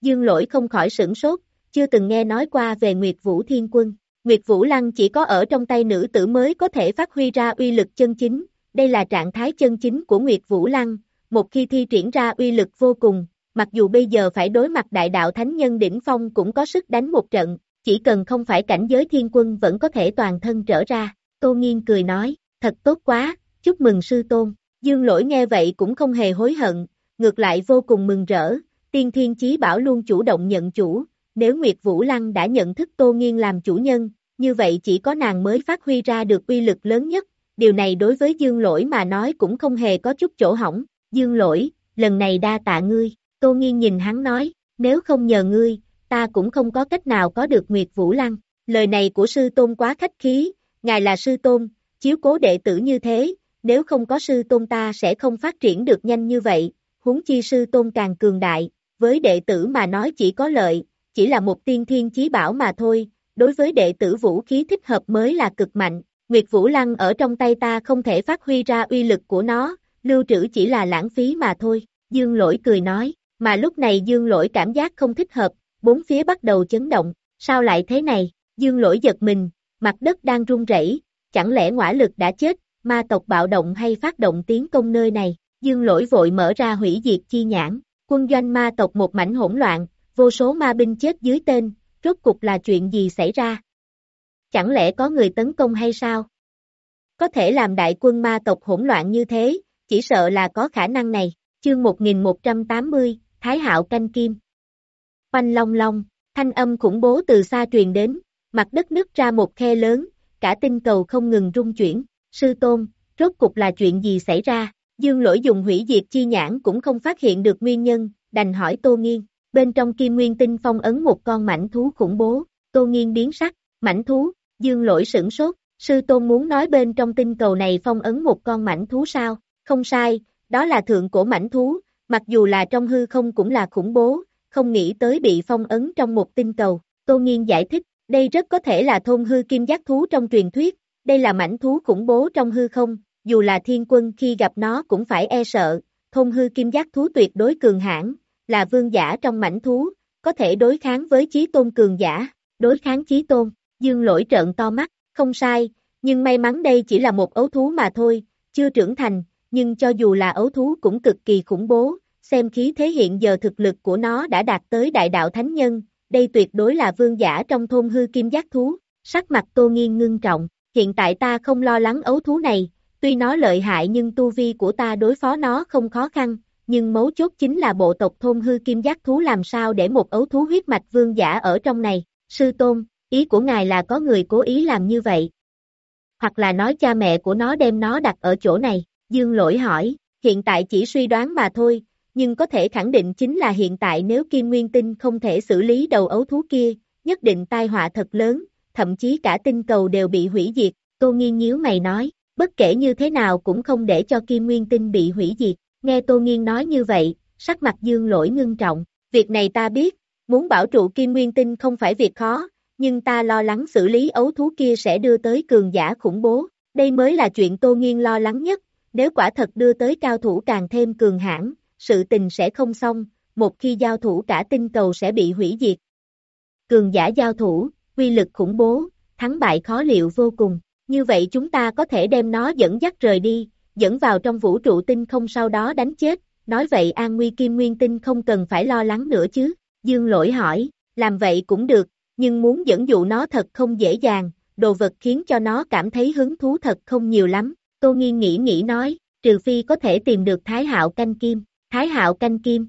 Dương lỗi không khỏi sửng sốt, chưa từng nghe nói qua về Nguyệt Vũ Thiên Quân. Nguyệt Vũ Lăng chỉ có ở trong tay nữ tử mới có thể phát huy ra uy lực chân chính, đây là trạng thái chân chính của Nguyệt Vũ Lăng, một khi thi triển ra uy lực vô cùng, mặc dù bây giờ phải đối mặt đại đạo thánh nhân đỉnh phong cũng có sức đánh một trận, chỉ cần không phải cảnh giới thiên quân vẫn có thể toàn thân trở ra, Tô Nghiên cười nói, thật tốt quá, chúc mừng sư tôn, dương lỗi nghe vậy cũng không hề hối hận, ngược lại vô cùng mừng rỡ, tiên thiên chí bảo luôn chủ động nhận chủ, nếu Nguyệt Vũ Lăng đã nhận thức Tô Nghiên làm chủ nhân, như vậy chỉ có nàng mới phát huy ra được uy lực lớn nhất, điều này đối với dương lỗi mà nói cũng không hề có chút chỗ hỏng, dương lỗi, lần này đa tạ ngươi, Tô Nghiên nhìn hắn nói, nếu không nhờ ngươi, ta cũng không có cách nào có được Nguyệt Vũ Lăng, lời này của sư tôn quá khách khí, ngài là sư tôn, chiếu cố đệ tử như thế, nếu không có sư tôn ta sẽ không phát triển được nhanh như vậy, huống chi sư tôn càng cường đại, với đệ tử mà nói chỉ có lợi, chỉ là một tiên thiên chí bảo mà thôi, đối với đệ tử vũ khí thích hợp mới là cực mạnh, Nguyệt Vũ Lăng ở trong tay ta không thể phát huy ra uy lực của nó, lưu trữ chỉ là lãng phí mà thôi, Dương Lỗi cười nói, mà lúc này Dương Lỗi cảm giác không thích hợp, bốn phía bắt đầu chấn động, sao lại thế này, Dương Lỗi giật mình, mặt đất đang rung rẩy, chẳng lẽ ngõa lực đã chết, ma tộc bạo động hay phát động tiến công nơi này, Dương Lỗi vội mở ra hủy diệt chi nhãn, quân doanh ma tộc một mảnh hỗn loạn, vô số ma binh chết dưới tên, rốt cục là chuyện gì xảy ra? Chẳng lẽ có người tấn công hay sao? Có thể làm đại quân ma tộc hỗn loạn như thế, chỉ sợ là có khả năng này. Chương 1180, Thái Hạo canh kim. Oanh long long, thanh âm khủng bố từ xa truyền đến, mặt đất nứt ra một khe lớn, cả tinh cầu không ngừng rung chuyển. Sư Tôn, rốt cục là chuyện gì xảy ra? Dương lỗi dùng hủy diệt chi nhãn cũng không phát hiện được nguyên nhân, đành hỏi Tô Nghiên. Bên trong kim nguyên tinh phong ấn một con mảnh thú khủng bố, Tô Nghiên biến sắc, mảnh thú, dương lỗi sửng sốt, sư tôn muốn nói bên trong tinh cầu này phong ấn một con mảnh thú sao, không sai, đó là thượng cổ mảnh thú, mặc dù là trong hư không cũng là khủng bố, không nghĩ tới bị phong ấn trong một tinh cầu, Tô Nghiên giải thích, đây rất có thể là thôn hư kim giác thú trong truyền thuyết, đây là mảnh thú khủng bố trong hư không, dù là thiên quân khi gặp nó cũng phải e sợ, thôn hư kim giác thú tuyệt đối cường hãn, là vương giả trong mảnh thú, có thể đối kháng với chí tôn cường giả, đối kháng chí tôn, dương lỗi trợn to mắt, không sai, nhưng may mắn đây chỉ là một ấu thú mà thôi, chưa trưởng thành, nhưng cho dù là ấu thú cũng cực kỳ khủng bố, xem khí thế hiện giờ thực lực của nó đã đạt tới đại đạo thánh nhân, đây tuyệt đối là vương giả trong thôn hư kim giác thú, sắc mặt tô nghiên ngưng trọng, hiện tại ta không lo lắng ấu thú này, tuy nó lợi hại nhưng tu vi của ta đối phó nó không khó khăn, nhưng mấu chốt chính là bộ tộc thôn hư kim giác thú làm sao để một ấu thú huyết mạch vương giả ở trong này, sư tôn, ý của ngài là có người cố ý làm như vậy. Hoặc là nói cha mẹ của nó đem nó đặt ở chỗ này, dương lỗi hỏi, hiện tại chỉ suy đoán mà thôi, nhưng có thể khẳng định chính là hiện tại nếu Kim Nguyên Tinh không thể xử lý đầu ấu thú kia, nhất định tai họa thật lớn, thậm chí cả tinh cầu đều bị hủy diệt, Tô Nghiên nhíu mày nói, bất kể như thế nào cũng không để cho Kim Nguyên Tinh bị hủy diệt, Nghe Tô Nghiên nói như vậy, sắc mặt dương lỗi ngưng trọng, việc này ta biết, muốn bảo trụ kim nguyên tinh không phải việc khó, nhưng ta lo lắng xử lý ấu thú kia sẽ đưa tới cường giả khủng bố, đây mới là chuyện Tô Nghiên lo lắng nhất, nếu quả thật đưa tới cao thủ càng thêm cường hãn, sự tình sẽ không xong, một khi giao thủ cả tinh cầu sẽ bị hủy diệt. Cường giả giao thủ, quy lực khủng bố, thắng bại khó liệu vô cùng, như vậy chúng ta có thể đem nó dẫn dắt rời đi, dẫn vào trong vũ trụ tinh không sau đó đánh chết, nói vậy an nguy kim nguyên tinh không cần phải lo lắng nữa chứ, dương lỗi hỏi, làm vậy cũng được, nhưng muốn dẫn dụ nó thật không dễ dàng, đồ vật khiến cho nó cảm thấy hứng thú thật không nhiều lắm. Tô Nghiên nghĩ nghĩ nói, trừ phi có thể tìm được Thái Hạo canh kim. Thái Hạo canh kim.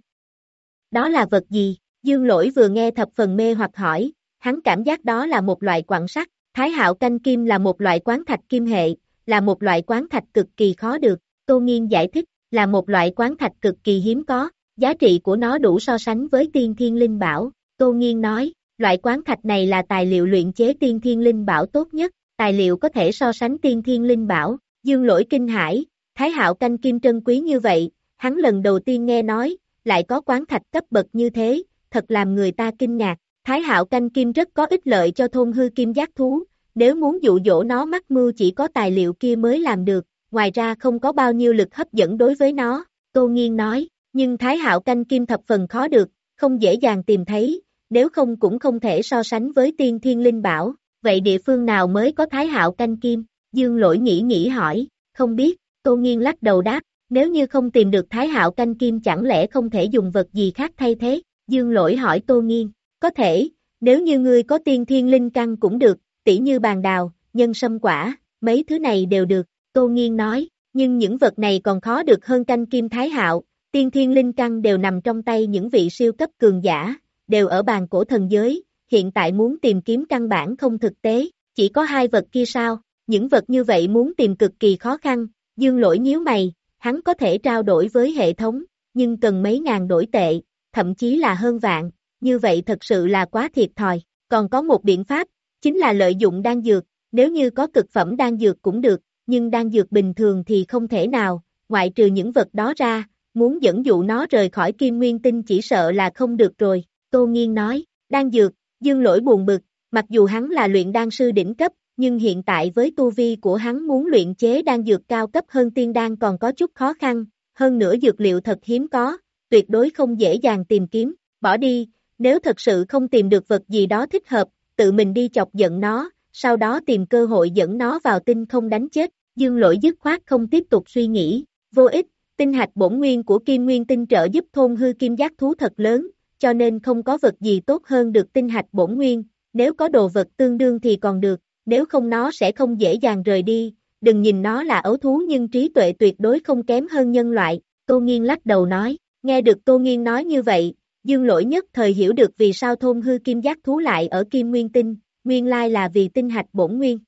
Đó là vật gì? Dương lỗi vừa nghe thập phần mê hoặc hỏi, hắn cảm giác đó là một loại quặng sắt. Thái Hạo canh kim là một loại quán thạch kim hệ, là một loại quán thạch cực kỳ khó được. Tô Nghiên giải thích, là một loại quán thạch cực kỳ hiếm có, giá trị của nó đủ so sánh với tiên thiên linh bảo. Tô Nghiên nói, loại quán thạch này là tài liệu luyện chế tiên thiên linh bảo tốt nhất, tài liệu có thể so sánh tiên thiên linh bảo. Dương lỗi kinh hải, thái hạo canh kim trân quý như vậy, hắn lần đầu tiên nghe nói, lại có quán thạch cấp bậc như thế, thật làm người ta kinh ngạc. Thái hạo canh kim rất có ích lợi cho thôn hư kim giác thú, nếu muốn dụ dỗ nó mắc mưu chỉ có tài liệu kia mới làm được, ngoài ra không có bao nhiêu lực hấp dẫn đối với nó, Tô Nghiên nói, nhưng Thái Hạo canh kim thập phần khó được, không dễ dàng tìm thấy, nếu không cũng không thể so sánh với tiên thiên linh bảo, vậy địa phương nào mới có Thái Hạo canh kim? Dương lỗi nghĩ nghĩ hỏi, không biết, Tô Nghiên lắc đầu đáp, nếu như không tìm được Thái Hạo canh kim chẳng lẽ không thể dùng vật gì khác thay thế? Dương lỗi hỏi Tô Nghiên, có thể, nếu như ngươi có tiên thiên linh căn cũng được, tỉ như bàn đào, nhân sâm quả, mấy thứ này đều được, Tô Nghiên nói, nhưng những vật này còn khó được hơn canh kim thái hạo, tiên thiên linh căn đều nằm trong tay những vị siêu cấp cường giả, đều ở bàn cổ thần giới, hiện tại muốn tìm kiếm căn bản không thực tế, chỉ có hai vật kia sao, những vật như vậy muốn tìm cực kỳ khó khăn, dương lỗi nhíu mày, hắn có thể trao đổi với hệ thống, nhưng cần mấy ngàn đổi tệ, thậm chí là hơn vạn, như vậy thật sự là quá thiệt thòi, còn có một biện pháp, chính là lợi dụng đan dược, nếu như có cực phẩm đan dược cũng được, nhưng đan dược bình thường thì không thể nào, ngoại trừ những vật đó ra, muốn dẫn dụ nó rời khỏi kim nguyên tinh chỉ sợ là không được rồi, Tô Nghiên nói, đan dược, dương lỗi buồn bực, mặc dù hắn là luyện đan sư đỉnh cấp, nhưng hiện tại với tu vi của hắn muốn luyện chế đan dược cao cấp hơn tiên đan còn có chút khó khăn, hơn nữa dược liệu thật hiếm có, tuyệt đối không dễ dàng tìm kiếm, bỏ đi, nếu thật sự không tìm được vật gì đó thích hợp, tự mình đi chọc giận nó, sau đó tìm cơ hội dẫn nó vào tinh không đánh chết, dương lỗi dứt khoát không tiếp tục suy nghĩ, vô ích, tinh hạch bổn nguyên của kim nguyên tinh trợ giúp thôn hư kim giác thú thật lớn, cho nên không có vật gì tốt hơn được tinh hạch bổn nguyên, nếu có đồ vật tương đương thì còn được, nếu không nó sẽ không dễ dàng rời đi, đừng nhìn nó là ấu thú nhưng trí tuệ tuyệt đối không kém hơn nhân loại, Tô Nghiên lắc đầu nói, nghe được Tô Nghiên nói như vậy, dương lỗi nhất thời hiểu được vì sao thôn hư kim giác thú lại ở kim nguyên tinh, nguyên lai là vì tinh hạch bổn nguyên.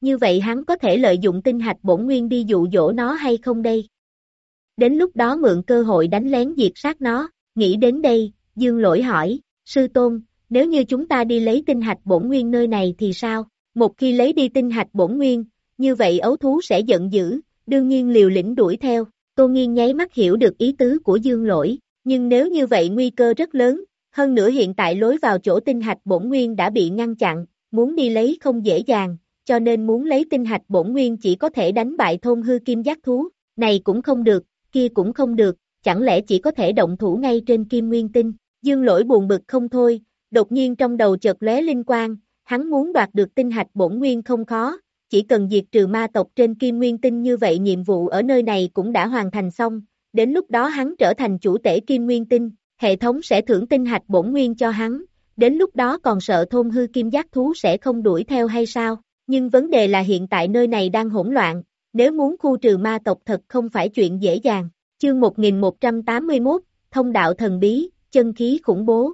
Như vậy hắn có thể lợi dụng tinh hạch bổn nguyên đi dụ dỗ nó hay không đây? Đến lúc đó mượn cơ hội đánh lén diệt sát nó, nghĩ đến đây, dương lỗi hỏi, sư tôn, nếu như chúng ta đi lấy tinh hạch bổn nguyên nơi này thì sao? Một khi lấy đi tinh hạch bổn nguyên, như vậy ấu thú sẽ giận dữ, đương nhiên liều lĩnh đuổi theo, Tô Nghiên nháy mắt hiểu được ý tứ của dương lỗi, nhưng nếu như vậy nguy cơ rất lớn, hơn nữa hiện tại lối vào chỗ tinh hạch bổn nguyên đã bị ngăn chặn, muốn đi lấy không dễ dàng, cho nên muốn lấy tinh hạch bổn nguyên chỉ có thể đánh bại thôn hư kim giác thú, này cũng không được, kia cũng không được, chẳng lẽ chỉ có thể động thủ ngay trên kim nguyên tinh, dương lỗi buồn bực không thôi, đột nhiên trong đầu chợt lóe linh quang, hắn muốn đoạt được tinh hạch bổn nguyên không khó, chỉ cần diệt trừ ma tộc trên kim nguyên tinh như vậy nhiệm vụ ở nơi này cũng đã hoàn thành xong, đến lúc đó hắn trở thành chủ tể kim nguyên tinh, hệ thống sẽ thưởng tinh hạch bổn nguyên cho hắn, đến lúc đó còn sợ thôn hư kim giác thú sẽ không đuổi theo hay sao, nhưng vấn đề là hiện tại nơi này đang hỗn loạn, nếu muốn khu trừ ma tộc thật không phải chuyện dễ dàng. Chương 1181, Thông đạo thần bí, chân khí khủng bố.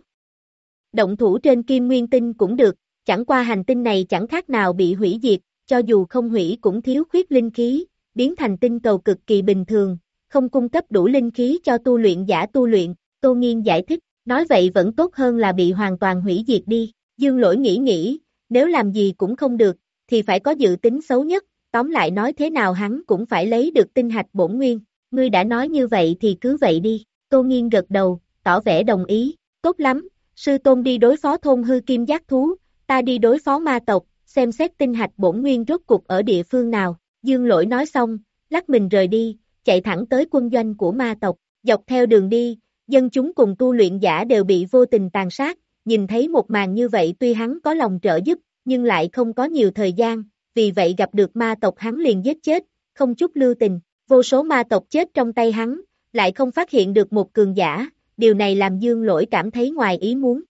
Động thủ trên kim nguyên tinh cũng được, chẳng qua hành tinh này chẳng khác nào bị hủy diệt, cho dù không hủy cũng thiếu khuyết linh khí, biến thành tinh cầu cực kỳ bình thường, không cung cấp đủ linh khí cho tu luyện giả tu luyện, Tô Nghiên giải thích, nói vậy vẫn tốt hơn là bị hoàn toàn hủy diệt đi, dương lỗi nghĩ nghĩ, nếu làm gì cũng không được, thì phải có dự tính xấu nhất, tóm lại nói thế nào hắn cũng phải lấy được tinh hạch bổn nguyên, ngươi đã nói như vậy thì cứ vậy đi, Tô Nghiên gật đầu, tỏ vẻ đồng ý, tốt lắm, sư tôn đi đối phó thôn hư kim giác thú, ta đi đối phó ma tộc, xem xét tinh hạch bổn nguyên rốt cục ở địa phương nào, dương lỗi nói xong, lắc mình rời đi, chạy thẳng tới quân doanh của ma tộc, dọc theo đường đi, dân chúng cùng tu luyện giả đều bị vô tình tàn sát, nhìn thấy một màn như vậy tuy hắn có lòng trợ giúp, nhưng lại không có nhiều thời gian, vì vậy gặp được ma tộc hắn liền giết chết, không chút lưu tình, vô số ma tộc chết trong tay hắn, lại không phát hiện được một cường giả, điều này làm dương lỗi cảm thấy ngoài ý muốn.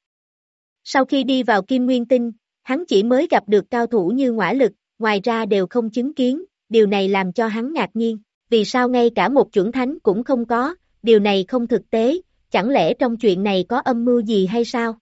Sau khi đi vào Kim Nguyên Tinh, Hắn chỉ mới gặp được cao thủ như ngõa lực, ngoài ra đều không chứng kiến, điều này làm cho hắn ngạc nhiên. Vì sao ngay cả một chuẩn thánh cũng không có, điều này không thực tế, chẳng lẽ trong chuyện này có âm mưu gì hay sao?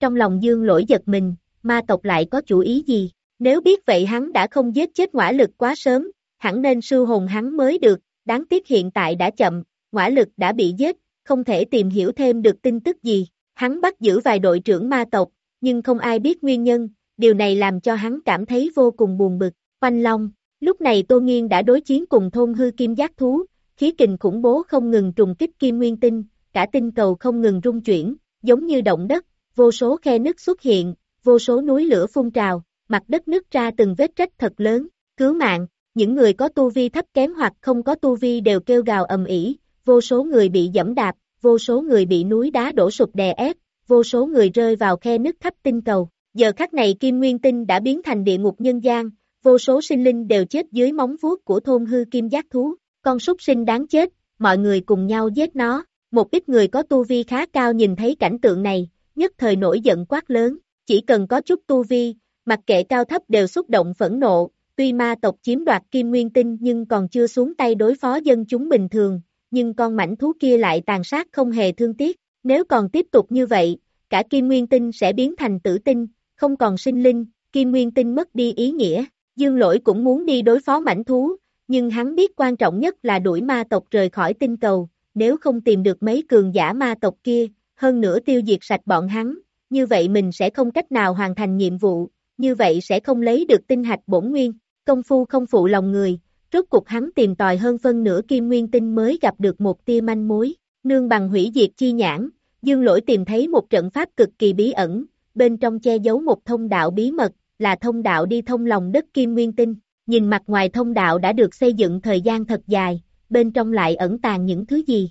Trong lòng dương lỗi giật mình, ma tộc lại có chủ ý gì? Nếu biết vậy hắn đã không giết chết ngõa lực quá sớm, hẳn nên sư hồn hắn mới được, đáng tiếc hiện tại đã chậm, ngõa lực đã bị giết, không thể tìm hiểu thêm được tin tức gì. Hắn bắt giữ vài đội trưởng ma tộc, nhưng không ai biết nguyên nhân, điều này làm cho hắn cảm thấy vô cùng buồn bực. Quanh Long, lúc này Tô Nghiên đã đối chiến cùng thôn hư kim giác thú, khí kình khủng bố không ngừng trùng kích kim nguyên tinh, cả tinh cầu không ngừng rung chuyển, giống như động đất, vô số khe nứt xuất hiện, vô số núi lửa phun trào, mặt đất nứt ra từng vết rách thật lớn, cứu mạng, những người có tu vi thấp kém hoặc không có tu vi đều kêu gào ầm ĩ, vô số người bị dẫm đạp, vô số người bị núi đá đổ sụp đè ép, vô số người rơi vào khe nứt khắp tinh cầu. Giờ khắc này Kim Nguyên Tinh đã biến thành địa ngục nhân gian, vô số sinh linh đều chết dưới móng vuốt của thôn hư kim giác thú, con súc sinh đáng chết, mọi người cùng nhau giết nó. Một ít người có tu vi khá cao nhìn thấy cảnh tượng này, nhất thời nổi giận quát lớn, chỉ cần có chút tu vi, mặc kệ cao thấp đều xúc động phẫn nộ, tuy ma tộc chiếm đoạt kim nguyên tinh nhưng còn chưa xuống tay đối phó dân chúng bình thường, nhưng con mảnh thú kia lại tàn sát không hề thương tiếc, nếu còn tiếp tục như vậy, cả kim nguyên tinh sẽ biến thành tử tinh, không còn sinh linh, kim nguyên tinh mất đi ý nghĩa, dương lỗi cũng muốn đi đối phó mảnh thú, nhưng hắn biết quan trọng nhất là đuổi ma tộc rời khỏi tinh cầu, nếu không tìm được mấy cường giả ma tộc kia, hơn nữa tiêu diệt sạch bọn hắn, như vậy mình sẽ không cách nào hoàn thành nhiệm vụ, như vậy sẽ không lấy được tinh hạch bổn nguyên, công phu không phụ lòng người, rốt cuộc hắn tìm tòi hơn phân nửa kim nguyên tinh mới gặp được một tia manh mối, nương bằng hủy diệt chi nhãn, dương lỗi tìm thấy một trận pháp cực kỳ bí ẩn, bên trong che giấu một thông đạo bí mật, là thông đạo đi thông lòng đất kim nguyên tinh, nhìn mặt ngoài thông đạo đã được xây dựng thời gian thật dài, bên trong lại ẩn tàng những thứ gì.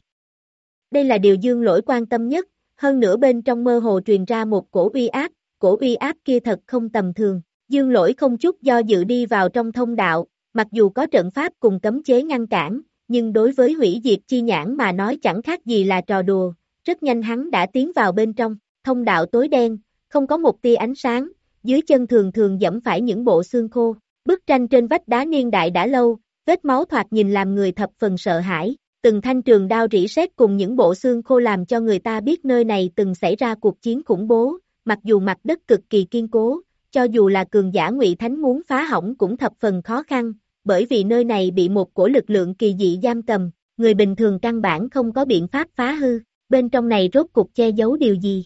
Đây là điều dương lỗi quan tâm nhất, hơn nữa bên trong mơ hồ truyền ra một cổ uy áp, cổ uy áp kia thật không tầm thường. Dương lỗi không chút do dự đi vào trong thông đạo, mặc dù có trận pháp cùng cấm chế ngăn cản, nhưng đối với hủy diệt chi nhãn mà nói chẳng khác gì là trò đùa, rất nhanh hắn đã tiến vào bên trong, thông đạo tối đen, không có một tia ánh sáng, dưới chân thường thường dẫm phải những bộ xương khô, bức tranh trên vách đá niên đại đã lâu, vết máu thoạt nhìn làm người thập phần sợ hãi, từng thanh trường đao rỉ sét cùng những bộ xương khô làm cho người ta biết nơi này từng xảy ra cuộc chiến khủng bố, mặc dù mặt đất cực kỳ kiên cố, cho dù là cường giả ngụy thánh muốn phá hỏng cũng thập phần khó khăn, bởi vì nơi này bị một cổ lực lượng kỳ dị giam cầm, người bình thường căn bản không có biện pháp phá hư, bên trong này rốt cục che giấu điều gì?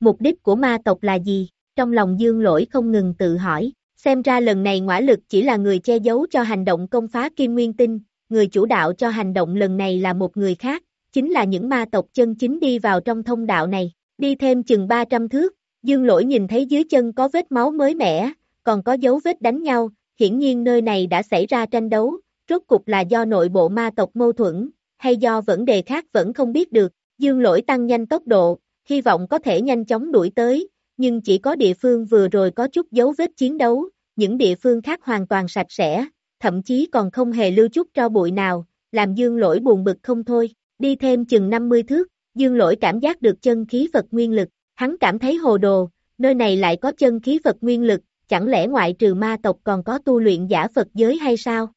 Mục đích của ma tộc là gì? Trong lòng dương lỗi không ngừng tự hỏi, xem ra lần này ngõa lực chỉ là người che giấu cho hành động công phá kim nguyên tinh, người chủ đạo cho hành động lần này là một người khác, chính là những ma tộc chân chính đi vào trong thông đạo này, đi thêm chừng 300 thước, dương lỗi nhìn thấy dưới chân có vết máu mới mẻ, còn có dấu vết đánh nhau, hiển nhiên nơi này đã xảy ra tranh đấu, rốt cục là do nội bộ ma tộc mâu thuẫn, hay do vấn đề khác vẫn không biết được, dương lỗi tăng nhanh tốc độ, hy vọng có thể nhanh chóng đuổi tới, nhưng chỉ có địa phương vừa rồi có chút dấu vết chiến đấu, những địa phương khác hoàn toàn sạch sẽ, thậm chí còn không hề lưu chút cho bụi nào, làm dương lỗi buồn bực không thôi, đi thêm chừng 50 thước, dương lỗi cảm giác được chân khí Phật nguyên lực, hắn cảm thấy hồ đồ, nơi này lại có chân khí Phật nguyên lực, chẳng lẽ ngoại trừ ma tộc còn có tu luyện giả Phật giới hay sao?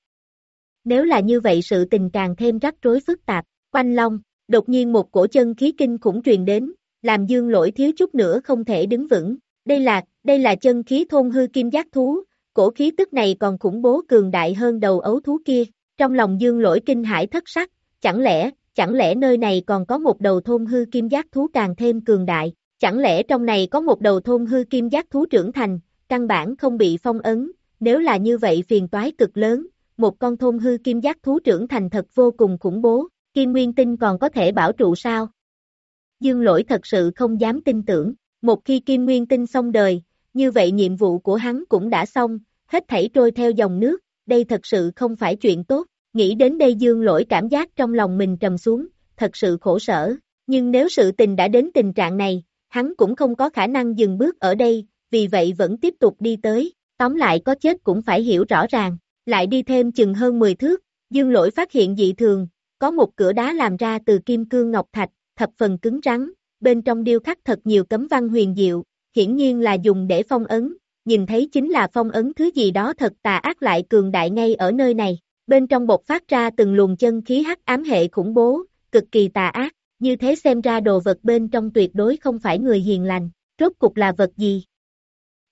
Nếu là như vậy sự tình càng thêm rắc rối phức tạp, quanh long, đột nhiên một cổ chân khí kinh khủng truyền đến, làm dương lỗi thiếu chút nữa không thể đứng vững, đây là, đây là chân khí thôn hư kim giác thú, cổ khí tức này còn khủng bố cường đại hơn đầu ấu thú kia, trong lòng dương lỗi kinh hải thất sắc, chẳng lẽ, chẳng lẽ nơi này còn có một đầu thôn hư kim giác thú càng thêm cường đại, chẳng lẽ trong này có một đầu thôn hư kim giác thú trưởng thành, căn bản không bị phong ấn, nếu là như vậy phiền toái cực lớn, một con thôn hư kim giác thú trưởng thành thật vô cùng khủng bố, kim nguyên tinh còn có thể bảo trụ sao? Dương lỗi thật sự không dám tin tưởng, một khi kim nguyên tinh xong đời, như vậy nhiệm vụ của hắn cũng đã xong, hết thảy trôi theo dòng nước, đây thật sự không phải chuyện tốt, nghĩ đến đây dương lỗi cảm giác trong lòng mình trầm xuống, thật sự khổ sở, nhưng nếu sự tình đã đến tình trạng này, hắn cũng không có khả năng dừng bước ở đây, vì vậy vẫn tiếp tục đi tới, tóm lại có chết cũng phải hiểu rõ ràng, lại đi thêm chừng hơn 10 thước, dương lỗi phát hiện dị thường, có một cửa đá làm ra từ kim cương ngọc thạch, thập phần cứng rắn, bên trong điêu khắc thật nhiều cấm văn huyền diệu, hiển nhiên là dùng để phong ấn, nhìn thấy chính là phong ấn thứ gì đó thật tà ác lại cường đại ngay ở nơi này. Bên trong bột phát ra từng luồng chân khí hắc ám hệ khủng bố, cực kỳ tà ác, như thế xem ra đồ vật bên trong tuyệt đối không phải người hiền lành, rốt cục là vật gì?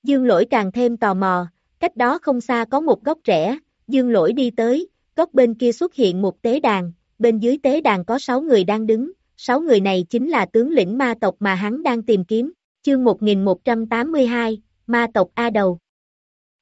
Dương lỗi càng thêm tò mò, cách đó không xa có một góc rẽ, dương lỗi đi tới, góc bên kia xuất hiện một tế đàn, bên dưới tế đàn có 6 người đang đứng, Sáu người này chính là tướng lĩnh ma tộc mà hắn đang tìm kiếm, chương 1182, ma tộc A Đầu.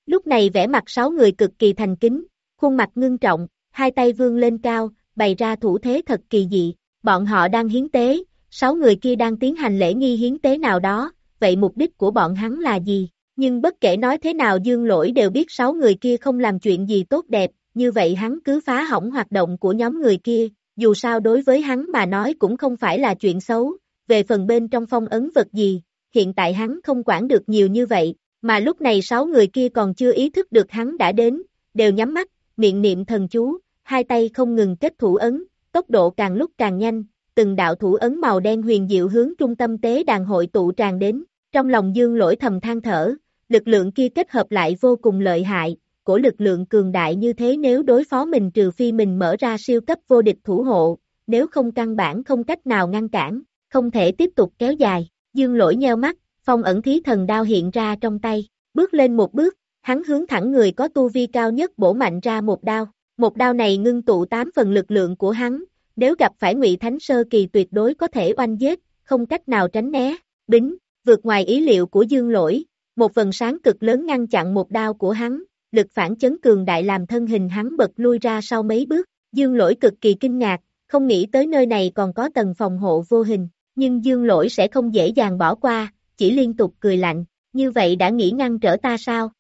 Lúc này vẻ mặt sáu người cực kỳ thành kính, khuôn mặt ngưng trọng, hai tay vươn lên cao, bày ra thủ thế thật kỳ dị, bọn họ đang hiến tế, Sáu người kia đang tiến hành lễ nghi hiến tế nào đó, vậy mục đích của bọn hắn là gì? Nhưng bất kể nói thế nào dương lỗi đều biết sáu người kia không làm chuyện gì tốt đẹp, như vậy hắn cứ phá hỏng hoạt động của nhóm người kia, dù sao đối với hắn mà nói cũng không phải là chuyện xấu, về phần bên trong phong ấn vật gì, hiện tại hắn không quản được nhiều như vậy, mà lúc này sáu người kia còn chưa ý thức được hắn đã đến, đều nhắm mắt, miệng niệm thần chú, hai tay không ngừng kết thủ ấn, tốc độ càng lúc càng nhanh, từng đạo thủ ấn màu đen huyền diệu hướng trung tâm tế đàn hội tụ tràn đến, trong lòng dương lỗi thầm than thở, lực lượng kia kết hợp lại vô cùng lợi hại, của lực lượng cường đại như thế nếu đối phó mình trừ phi mình mở ra siêu cấp vô địch thủ hộ, nếu không căn bản không cách nào ngăn cản, không thể tiếp tục kéo dài, dương lỗi nheo mắt, phong ẩn thí thần đao hiện ra trong tay, bước lên một bước, hắn hướng thẳng người có tu vi cao nhất bổ mạnh ra một đao, một đao này ngưng tụ 8 phần lực lượng của hắn, nếu gặp phải ngụy Thánh Sơ Kỳ tuyệt đối có thể oanh giết, không cách nào tránh né, bính, vượt ngoài ý liệu của dương lỗi, một phần sáng cực lớn ngăn chặn một đao của hắn, lực phản chấn cường đại làm thân hình hắn bật lui ra sau mấy bước, dương lỗi cực kỳ kinh ngạc, không nghĩ tới nơi này còn có tầng phòng hộ vô hình, nhưng dương lỗi sẽ không dễ dàng bỏ qua, chỉ liên tục cười lạnh, như vậy đã nghĩ ngăn trở ta sao?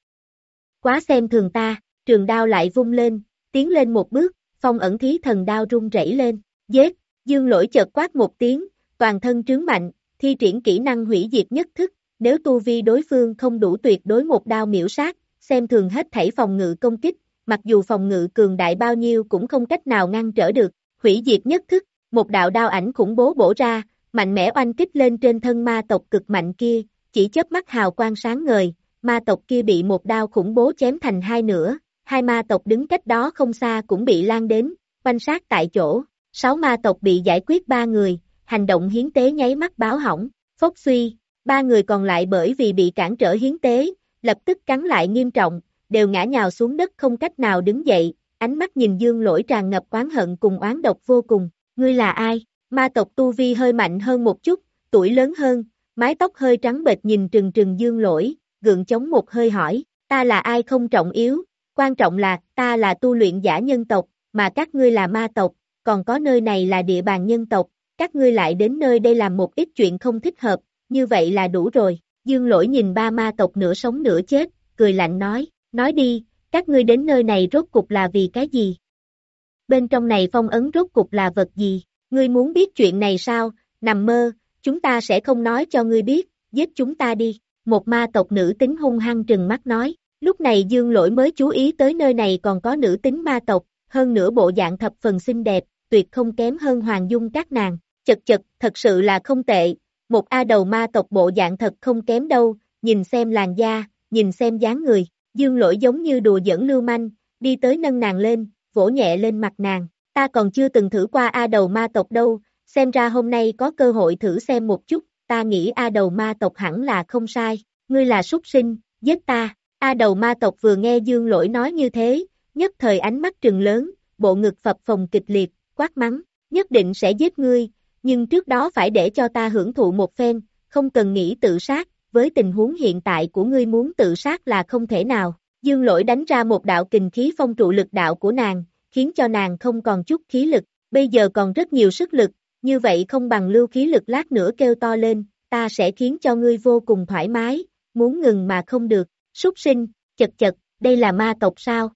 Quá xem thường ta, trường đao lại vung lên, tiến lên một bước, phong ẩn thí thần đao rung rẩy lên, dết, dương lỗi chợt quát một tiếng, toàn thân trướng mạnh, thi triển kỹ năng hủy diệt nhất thức, nếu tu vi đối phương không đủ tuyệt đối một đao miễu sát, xem thường hết thảy phòng ngự công kích, mặc dù phòng ngự cường đại bao nhiêu cũng không cách nào ngăn trở được, hủy diệt nhất thức, một đạo đao ảnh khủng bố bổ ra, mạnh mẽ oanh kích lên trên thân ma tộc cực mạnh kia, chỉ chớp mắt hào quang sáng ngời, ma tộc kia bị một đao khủng bố chém thành hai nửa, hai ma tộc đứng cách đó không xa cũng bị lan đến, quanh sát tại chỗ, sáu ma tộc bị giải quyết ba người, hành động hiến tế nháy mắt báo hỏng, phốc suy, ba người còn lại bởi vì bị cản trở hiến tế, lập tức cắn lại nghiêm trọng, đều ngã nhào xuống đất không cách nào đứng dậy, ánh mắt nhìn dương lỗi tràn ngập oán hận cùng oán độc vô cùng, ngươi là ai? Ma tộc tu vi hơi mạnh hơn một chút, tuổi lớn hơn, mái tóc hơi trắng bệch nhìn trừng trừng dương lỗi, gượng chống một hơi hỏi, ta là ai không trọng yếu, quan trọng là ta là tu luyện giả nhân tộc, mà các ngươi là ma tộc, còn có nơi này là địa bàn nhân tộc, các ngươi lại đến nơi đây làm một ít chuyện không thích hợp, như vậy là đủ rồi. Dương lỗi nhìn ba ma tộc nửa sống nửa chết, cười lạnh nói, nói đi, các ngươi đến nơi này rốt cục là vì cái gì? Bên trong này phong ấn rốt cục là vật gì? Ngươi muốn biết chuyện này sao? Nằm mơ, chúng ta sẽ không nói cho ngươi biết, giết chúng ta đi. Một ma tộc nữ tính hung hăng trừng mắt nói, lúc này dương lỗi mới chú ý tới nơi này còn có nữ tính ma tộc, hơn nữa bộ dạng thập phần xinh đẹp, tuyệt không kém hơn hoàng dung các nàng. Chật chật, thật sự là không tệ, một A đầu ma tộc bộ dạng thật không kém đâu, nhìn xem làn da, nhìn xem dáng người, dương lỗi giống như đùa giỡn lưu manh, đi tới nâng nàng lên, vỗ nhẹ lên mặt nàng, ta còn chưa từng thử qua A đầu ma tộc đâu, xem ra hôm nay có cơ hội thử xem một chút, ta nghĩ A đầu ma tộc hẳn là không sai, ngươi là súc sinh, giết ta, A đầu ma tộc vừa nghe dương lỗi nói như thế, nhất thời ánh mắt trừng lớn, bộ ngực phập phòng kịch liệt, quát mắng, nhất định sẽ giết ngươi, nhưng trước đó phải để cho ta hưởng thụ một phen, không cần nghĩ tự sát, với tình huống hiện tại của ngươi muốn tự sát là không thể nào. Dương lỗi đánh ra một đạo kình khí phong trụ lực đạo của nàng, khiến cho nàng không còn chút khí lực, bây giờ còn rất nhiều sức lực, như vậy không bằng lưu khí lực lát nữa kêu to lên, ta sẽ khiến cho ngươi vô cùng thoải mái, muốn ngừng mà không được, súc sinh, chật chật, đây là ma tộc sao?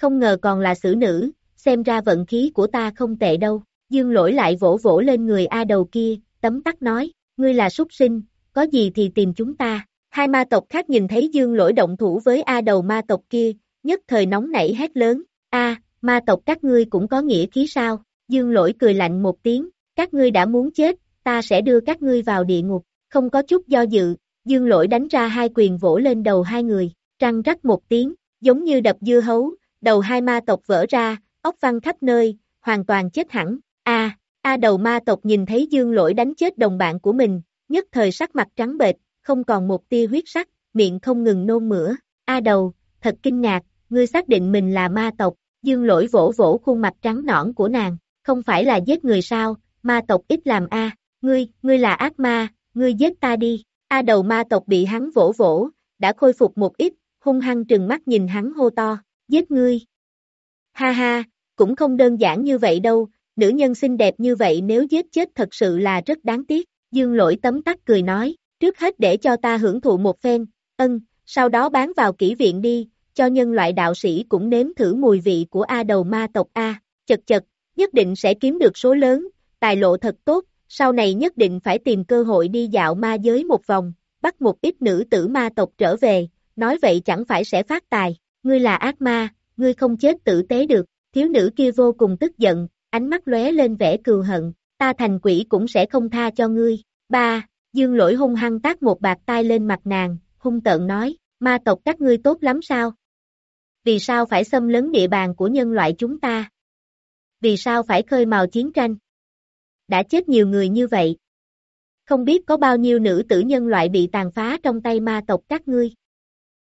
Không ngờ còn là xử nữ, xem ra vận khí của ta không tệ đâu. Dương lỗi lại vỗ vỗ lên người A đầu kia, tấm tắc nói, ngươi là súc sinh, có gì thì tìm chúng ta. Hai ma tộc khác nhìn thấy dương lỗi động thủ với A đầu ma tộc kia, nhất thời nóng nảy hét lớn, A, ma tộc các ngươi cũng có nghĩa khí sao, dương lỗi cười lạnh một tiếng, các ngươi đã muốn chết, ta sẽ đưa các ngươi vào địa ngục, không có chút do dự, dương lỗi đánh ra hai quyền vỗ lên đầu hai người, trăng rắc một tiếng, giống như đập dưa hấu, đầu hai ma tộc vỡ ra, ốc văng khắp nơi, hoàn toàn chết hẳn, a a đầu ma tộc nhìn thấy dương lỗi đánh chết đồng bạn của mình, nhất thời sắc mặt trắng bệch, không còn một tia huyết sắc, miệng không ngừng nôn mửa, a đầu, thật kinh ngạc, ngươi xác định mình là ma tộc, dương lỗi vỗ vỗ khuôn mặt trắng nõn của nàng, không phải là giết người sao, ma tộc ít làm a ngươi, ngươi là ác ma, ngươi giết ta đi, a đầu ma tộc bị hắn vỗ vỗ, đã khôi phục một ít, hung hăng trừng mắt nhìn hắn hô to, giết ngươi. Ha ha, cũng không đơn giản như vậy đâu, nữ nhân xinh đẹp như vậy nếu giết chết thật sự là rất đáng tiếc, dương lỗi tấm tắc cười nói, trước hết để cho ta hưởng thụ một phen, ân, sau đó bán vào kỹ viện đi, cho nhân loại đạo sĩ cũng nếm thử mùi vị của A đầu ma tộc A, chật chật, nhất định sẽ kiếm được số lớn, tài lộ thật tốt, sau này nhất định phải tìm cơ hội đi dạo ma giới một vòng, bắt một ít nữ tử ma tộc trở về, nói vậy chẳng phải sẽ phát tài, ngươi là ác ma, ngươi không chết tử tế được, thiếu nữ kia vô cùng tức giận, ánh mắt lóe lên vẻ cừu hận, ta thành quỷ cũng sẽ không tha cho ngươi. Ba, dương lỗi hung hăng tác một bạc tai lên mặt nàng, hung tợn nói, ma tộc các ngươi tốt lắm sao? Vì sao phải xâm lấn địa bàn của nhân loại chúng ta? Vì sao phải khơi mào chiến tranh? Đã chết nhiều người như vậy. Không biết có bao nhiêu nữ tử nhân loại bị tàn phá trong tay ma tộc các ngươi.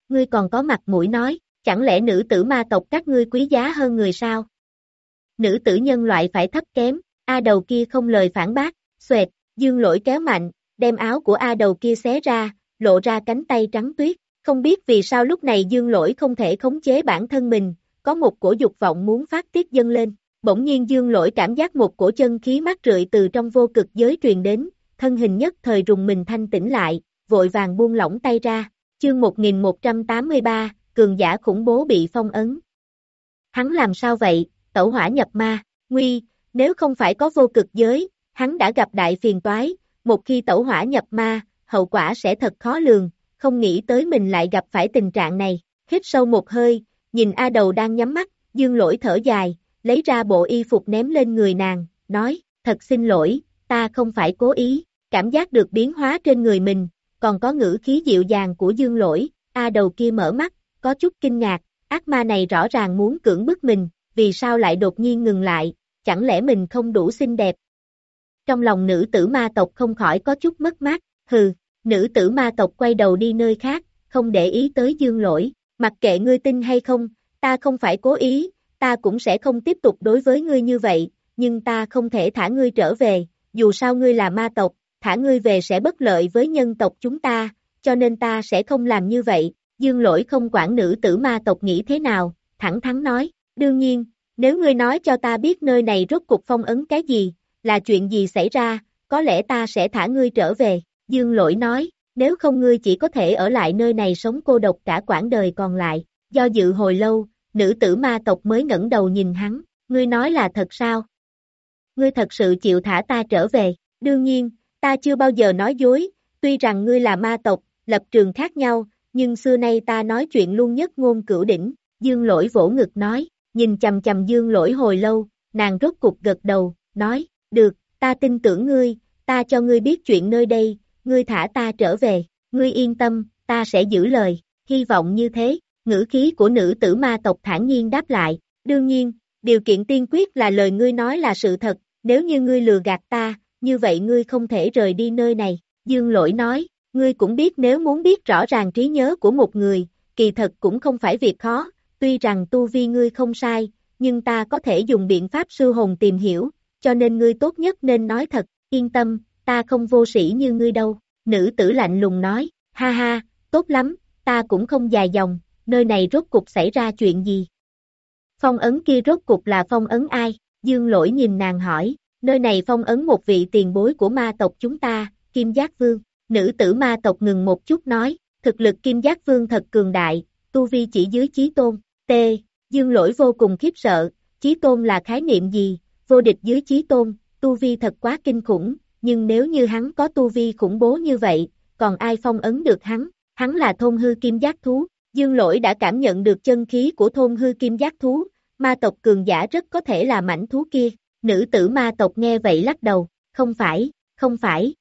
Ngươi còn có mặt mũi nói, chẳng lẽ nữ tử ma tộc các ngươi quý giá hơn người sao? Nữ tử nhân loại phải thấp kém, A đầu kia không lời phản bác, xoẹt, dương lỗi kéo mạnh, đem áo của A đầu kia xé ra, lộ ra cánh tay trắng tuyết, không biết vì sao lúc này dương lỗi không thể khống chế bản thân mình, có một cổ dục vọng muốn phát tiết dâng lên, bỗng nhiên dương lỗi cảm giác một cổ chân khí mát rượi từ trong vô cực giới truyền đến, thân hình nhất thời rùng mình thanh tĩnh lại, vội vàng buông lỏng tay ra, chương 1183, cường giả khủng bố bị phong ấn. Hắn làm sao vậy, tẩu hỏa nhập ma, nguy, nếu không phải có vô cực giới, hắn đã gặp đại phiền toái, một khi tẩu hỏa nhập ma, hậu quả sẽ thật khó lường, không nghĩ tới mình lại gặp phải tình trạng này, hít sâu một hơi, nhìn A đầu đang nhắm mắt, dương lỗi thở dài, lấy ra bộ y phục ném lên người nàng, nói, thật xin lỗi, ta không phải cố ý, cảm giác được biến hóa trên người mình, còn có ngữ khí dịu dàng của dương lỗi, A đầu kia mở mắt, có chút kinh ngạc, ác ma này rõ ràng muốn cưỡng bức mình, vì sao lại đột nhiên ngừng lại, chẳng lẽ mình không đủ xinh đẹp. Trong lòng nữ tử ma tộc không khỏi có chút mất mát, hừ, nữ tử ma tộc quay đầu đi nơi khác, không để ý tới dương lỗi, mặc kệ ngươi tin hay không, ta không phải cố ý, ta cũng sẽ không tiếp tục đối với ngươi như vậy, nhưng ta không thể thả ngươi trở về, dù sao ngươi là ma tộc, thả ngươi về sẽ bất lợi với nhân tộc chúng ta, cho nên ta sẽ không làm như vậy, dương lỗi không quản nữ tử ma tộc nghĩ thế nào, thẳng thắn nói, đương nhiên, nếu ngươi nói cho ta biết nơi này rốt cuộc phong ấn cái gì, là chuyện gì xảy ra, có lẽ ta sẽ thả ngươi trở về, dương lỗi nói, nếu không ngươi chỉ có thể ở lại nơi này sống cô độc cả quãng đời còn lại, do dự hồi lâu, nữ tử ma tộc mới ngẩng đầu nhìn hắn, ngươi nói là thật sao? Ngươi thật sự chịu thả ta trở về, đương nhiên, ta chưa bao giờ nói dối, tuy rằng ngươi là ma tộc, lập trường khác nhau, nhưng xưa nay ta nói chuyện luôn nhất ngôn cửu đỉnh, dương lỗi vỗ ngực nói, nhìn chầm chầm dương lỗi hồi lâu, nàng rốt cục gật đầu, nói, được, ta tin tưởng ngươi, ta cho ngươi biết chuyện nơi đây, ngươi thả ta trở về, ngươi yên tâm, ta sẽ giữ lời, hy vọng như thế, ngữ khí của nữ tử ma tộc thản nhiên đáp lại, đương nhiên, điều kiện tiên quyết là lời ngươi nói là sự thật, nếu như ngươi lừa gạt ta, như vậy ngươi không thể rời đi nơi này, dương lỗi nói, ngươi cũng biết nếu muốn biết rõ ràng trí nhớ của một người, kỳ thật cũng không phải việc khó, tuy rằng tu vi ngươi không sai, nhưng ta có thể dùng biện pháp sư hồn tìm hiểu, cho nên ngươi tốt nhất nên nói thật, yên tâm, ta không vô sĩ như ngươi đâu, nữ tử lạnh lùng nói, ha ha, tốt lắm, ta cũng không dài dòng, nơi này rốt cục xảy ra chuyện gì? Phong ấn kia rốt cục là phong ấn ai? Dương lỗi nhìn nàng hỏi, nơi này phong ấn một vị tiền bối của ma tộc chúng ta, Kim Giác Vương. Nữ tử ma tộc ngừng một chút nói, thực lực Kim Giác Vương thật cường đại, tu vi chỉ dưới chí tôn. T. Dương lỗi vô cùng khiếp sợ, chí tôn là khái niệm gì, vô địch dưới chí tôn, tu vi thật quá kinh khủng, nhưng nếu như hắn có tu vi khủng bố như vậy, còn ai phong ấn được hắn, hắn là thôn hư kim giác thú, dương lỗi đã cảm nhận được chân khí của thôn hư kim giác thú, ma tộc cường giả rất có thể là mảnh thú kia, nữ tử ma tộc nghe vậy lắc đầu, không phải, không phải.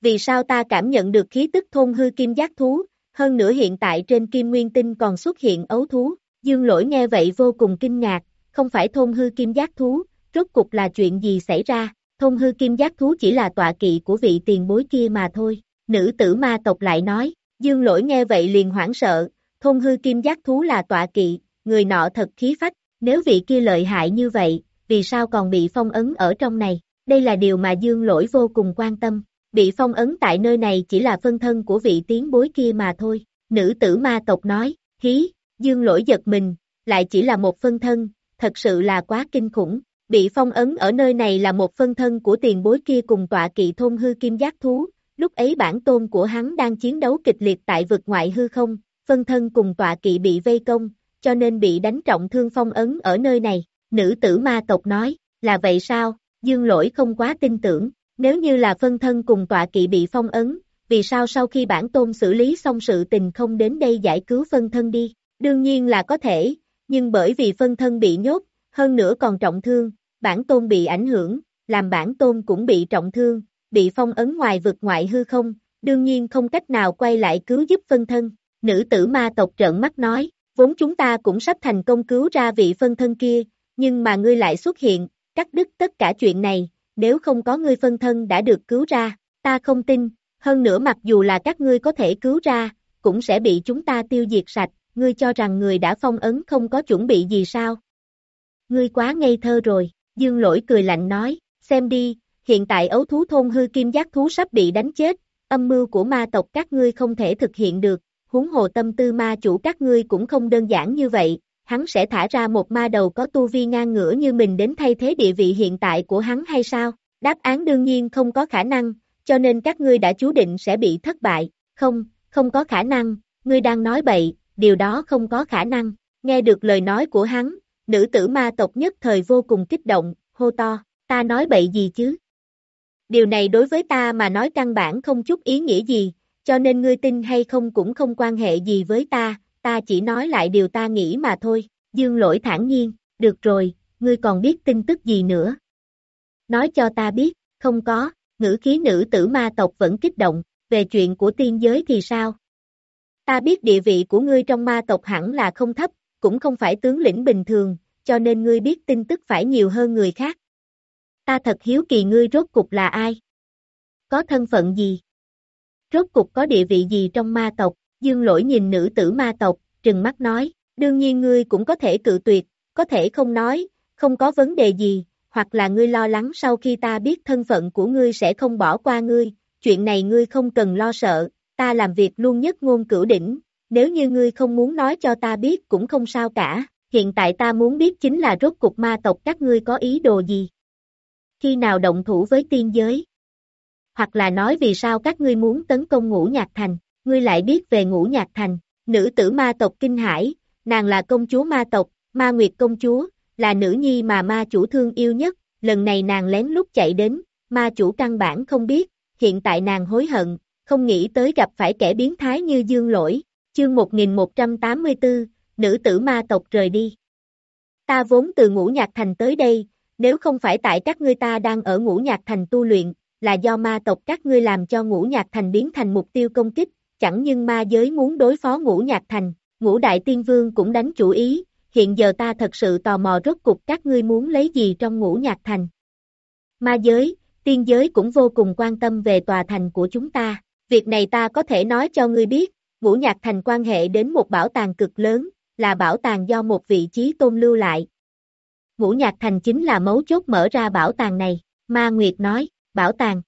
vì sao ta cảm nhận được khí tức thôn hư kim giác thú, hơn nữa hiện tại trên kim nguyên tinh còn xuất hiện ấu thú, dương lỗi nghe vậy vô cùng kinh ngạc, không phải thôn hư kim giác thú, rốt cục là chuyện gì xảy ra, thôn hư kim giác thú chỉ là tọa kỵ của vị tiền bối kia mà thôi, nữ tử ma tộc lại nói, dương lỗi nghe vậy liền hoảng sợ, thôn hư kim giác thú là tọa kỵ, người nọ thật khí phách, nếu vị kia lợi hại như vậy, vì sao còn bị phong ấn ở trong này, đây là điều mà dương lỗi vô cùng quan tâm, bị phong ấn tại nơi này chỉ là phân thân của vị tiến bối kia mà thôi, nữ tử ma tộc nói, hí, dương lỗi giật mình, lại chỉ là một phân thân, thật sự là quá kinh khủng, bị phong ấn ở nơi này là một phân thân của tiền bối kia cùng tọa kỵ thôn hư kim giác thú, lúc ấy bản tôn của hắn đang chiến đấu kịch liệt tại vực ngoại hư không, phân thân cùng tọa kỵ bị vây công, cho nên bị đánh trọng thương phong ấn ở nơi này, nữ tử ma tộc nói, là vậy sao, dương lỗi không quá tin tưởng, nếu như là phân thân cùng tọa kỵ bị phong ấn, vì sao sau khi bản tôn xử lý xong sự tình không đến đây giải cứu phân thân đi, đương nhiên là có thể, nhưng bởi vì phân thân bị nhốt, hơn nữa còn trọng thương, bản tôn bị ảnh hưởng, làm bản tôn cũng bị trọng thương, bị phong ấn ngoài vực ngoại hư không, đương nhiên không cách nào quay lại cứu giúp phân thân. Nữ tử ma tộc trợn mắt nói, vốn chúng ta cũng sắp thành công cứu ra vị phân thân kia, nhưng mà ngươi lại xuất hiện, cắt đứt tất cả chuyện này, nếu không có ngươi phân thân đã được cứu ra, ta không tin, hơn nữa mặc dù là các ngươi có thể cứu ra, cũng sẽ bị chúng ta tiêu diệt sạch, ngươi cho rằng người đã phong ấn không có chuẩn bị gì sao? Ngươi quá ngây thơ rồi, dương lỗi cười lạnh nói, xem đi, hiện tại ấu thú thôn hư kim giác thú sắp bị đánh chết, âm mưu của ma tộc các ngươi không thể thực hiện được, huống hồ tâm tư ma chủ các ngươi cũng không đơn giản như vậy, hắn sẽ thả ra một ma đầu có tu vi ngang ngửa như mình đến thay thế địa vị hiện tại của hắn hay sao? Đáp án đương nhiên không có khả năng, cho nên các ngươi đã chú định sẽ bị thất bại, không, không có khả năng, ngươi đang nói bậy, điều đó không có khả năng, nghe được lời nói của hắn, nữ tử ma tộc nhất thời vô cùng kích động, hô to, ta nói bậy gì chứ? Điều này đối với ta mà nói căn bản không chút ý nghĩa gì, cho nên ngươi tin hay không cũng không quan hệ gì với ta, ta chỉ nói lại điều ta nghĩ mà thôi, dương lỗi thản nhiên, được rồi, ngươi còn biết tin tức gì nữa? Nói cho ta biết, không có, ngữ khí nữ tử ma tộc vẫn kích động, về chuyện của tiên giới thì sao? Ta biết địa vị của ngươi trong ma tộc hẳn là không thấp, cũng không phải tướng lĩnh bình thường, cho nên ngươi biết tin tức phải nhiều hơn người khác. Ta thật hiếu kỳ ngươi rốt cục là ai? Có thân phận gì? Rốt cục có địa vị gì trong ma tộc? Dương lỗi nhìn nữ tử ma tộc, trừng mắt nói, đương nhiên ngươi cũng có thể cự tuyệt, có thể không nói, không có vấn đề gì, hoặc là ngươi lo lắng sau khi ta biết thân phận của ngươi sẽ không bỏ qua ngươi, chuyện này ngươi không cần lo sợ, ta làm việc luôn nhất ngôn cửu đỉnh, nếu như ngươi không muốn nói cho ta biết cũng không sao cả, hiện tại ta muốn biết chính là rốt cục ma tộc các ngươi có ý đồ gì. Khi nào động thủ với tiên giới? Hoặc là nói vì sao các ngươi muốn tấn công ngũ nhạc thành, ngươi lại biết về ngũ nhạc thành, nữ tử ma tộc kinh hải, nàng là công chúa ma tộc, ma nguyệt công chúa, là nữ nhi mà ma chủ thương yêu nhất, lần này nàng lén lút chạy đến, ma chủ căn bản không biết, hiện tại nàng hối hận, không nghĩ tới gặp phải kẻ biến thái như dương lỗi, chương 1184, nữ tử ma tộc rời đi. Ta vốn từ ngũ nhạc thành tới đây, nếu không phải tại các ngươi ta đang ở ngũ nhạc thành tu luyện, là do ma tộc các ngươi làm cho ngũ nhạc thành biến thành mục tiêu công kích, chẳng nhưng ma giới muốn đối phó ngũ nhạc thành, ngũ đại tiên vương cũng đánh chủ ý, hiện giờ ta thật sự tò mò rốt cục các ngươi muốn lấy gì trong ngũ nhạc thành. Ma giới, tiên giới cũng vô cùng quan tâm về tòa thành của chúng ta, việc này ta có thể nói cho ngươi biết, ngũ nhạc thành quan hệ đến một bảo tàng cực lớn, là bảo tàng do một vị trí tôn lưu lại. Ngũ nhạc thành chính là mấu chốt mở ra bảo tàng này, Ma Nguyệt nói, bảo tàng.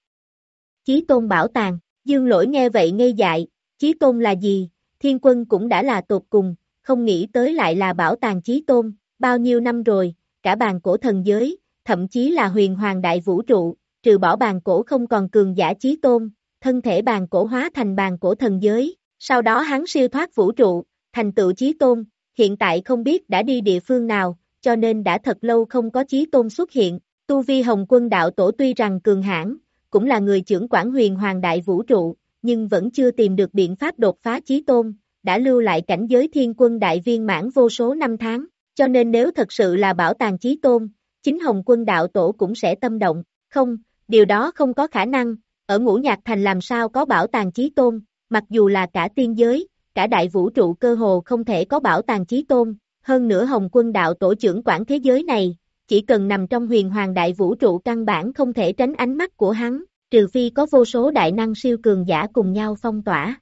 Chí tôn bảo tàng, dương lỗi nghe vậy ngây dại, chí tôn là gì, thiên quân cũng đã là tột cùng, không nghĩ tới lại là bảo tàng chí tôn, bao nhiêu năm rồi, cả bàn cổ thần giới, thậm chí là huyền hoàng đại vũ trụ, trừ bỏ bàn cổ không còn cường giả chí tôn, thân thể bàn cổ hóa thành bàn cổ thần giới, sau đó hắn siêu thoát vũ trụ, thành tựu chí tôn, hiện tại không biết đã đi địa phương nào, cho nên đã thật lâu không có chí tôn xuất hiện, tu vi hồng quân đạo tổ tuy rằng cường hãn cũng là người trưởng quản huyền hoàng đại vũ trụ, nhưng vẫn chưa tìm được biện pháp đột phá chí tôn, đã lưu lại cảnh giới thiên quân đại viên mãn vô số năm tháng, cho nên nếu thật sự là bảo tàng chí tôn, chính hồng quân đạo tổ cũng sẽ tâm động, không, điều đó không có khả năng, ở ngũ nhạc thành làm sao có bảo tàng chí tôn, mặc dù là cả tiên giới, cả đại vũ trụ cơ hồ không thể có bảo tàng chí tôn, hơn nữa Hồng quân đạo tổ trưởng quản thế giới này, chỉ cần nằm trong huyền hoàng đại vũ trụ căn bản không thể tránh ánh mắt của hắn, trừ phi có vô số đại năng siêu cường giả cùng nhau phong tỏa.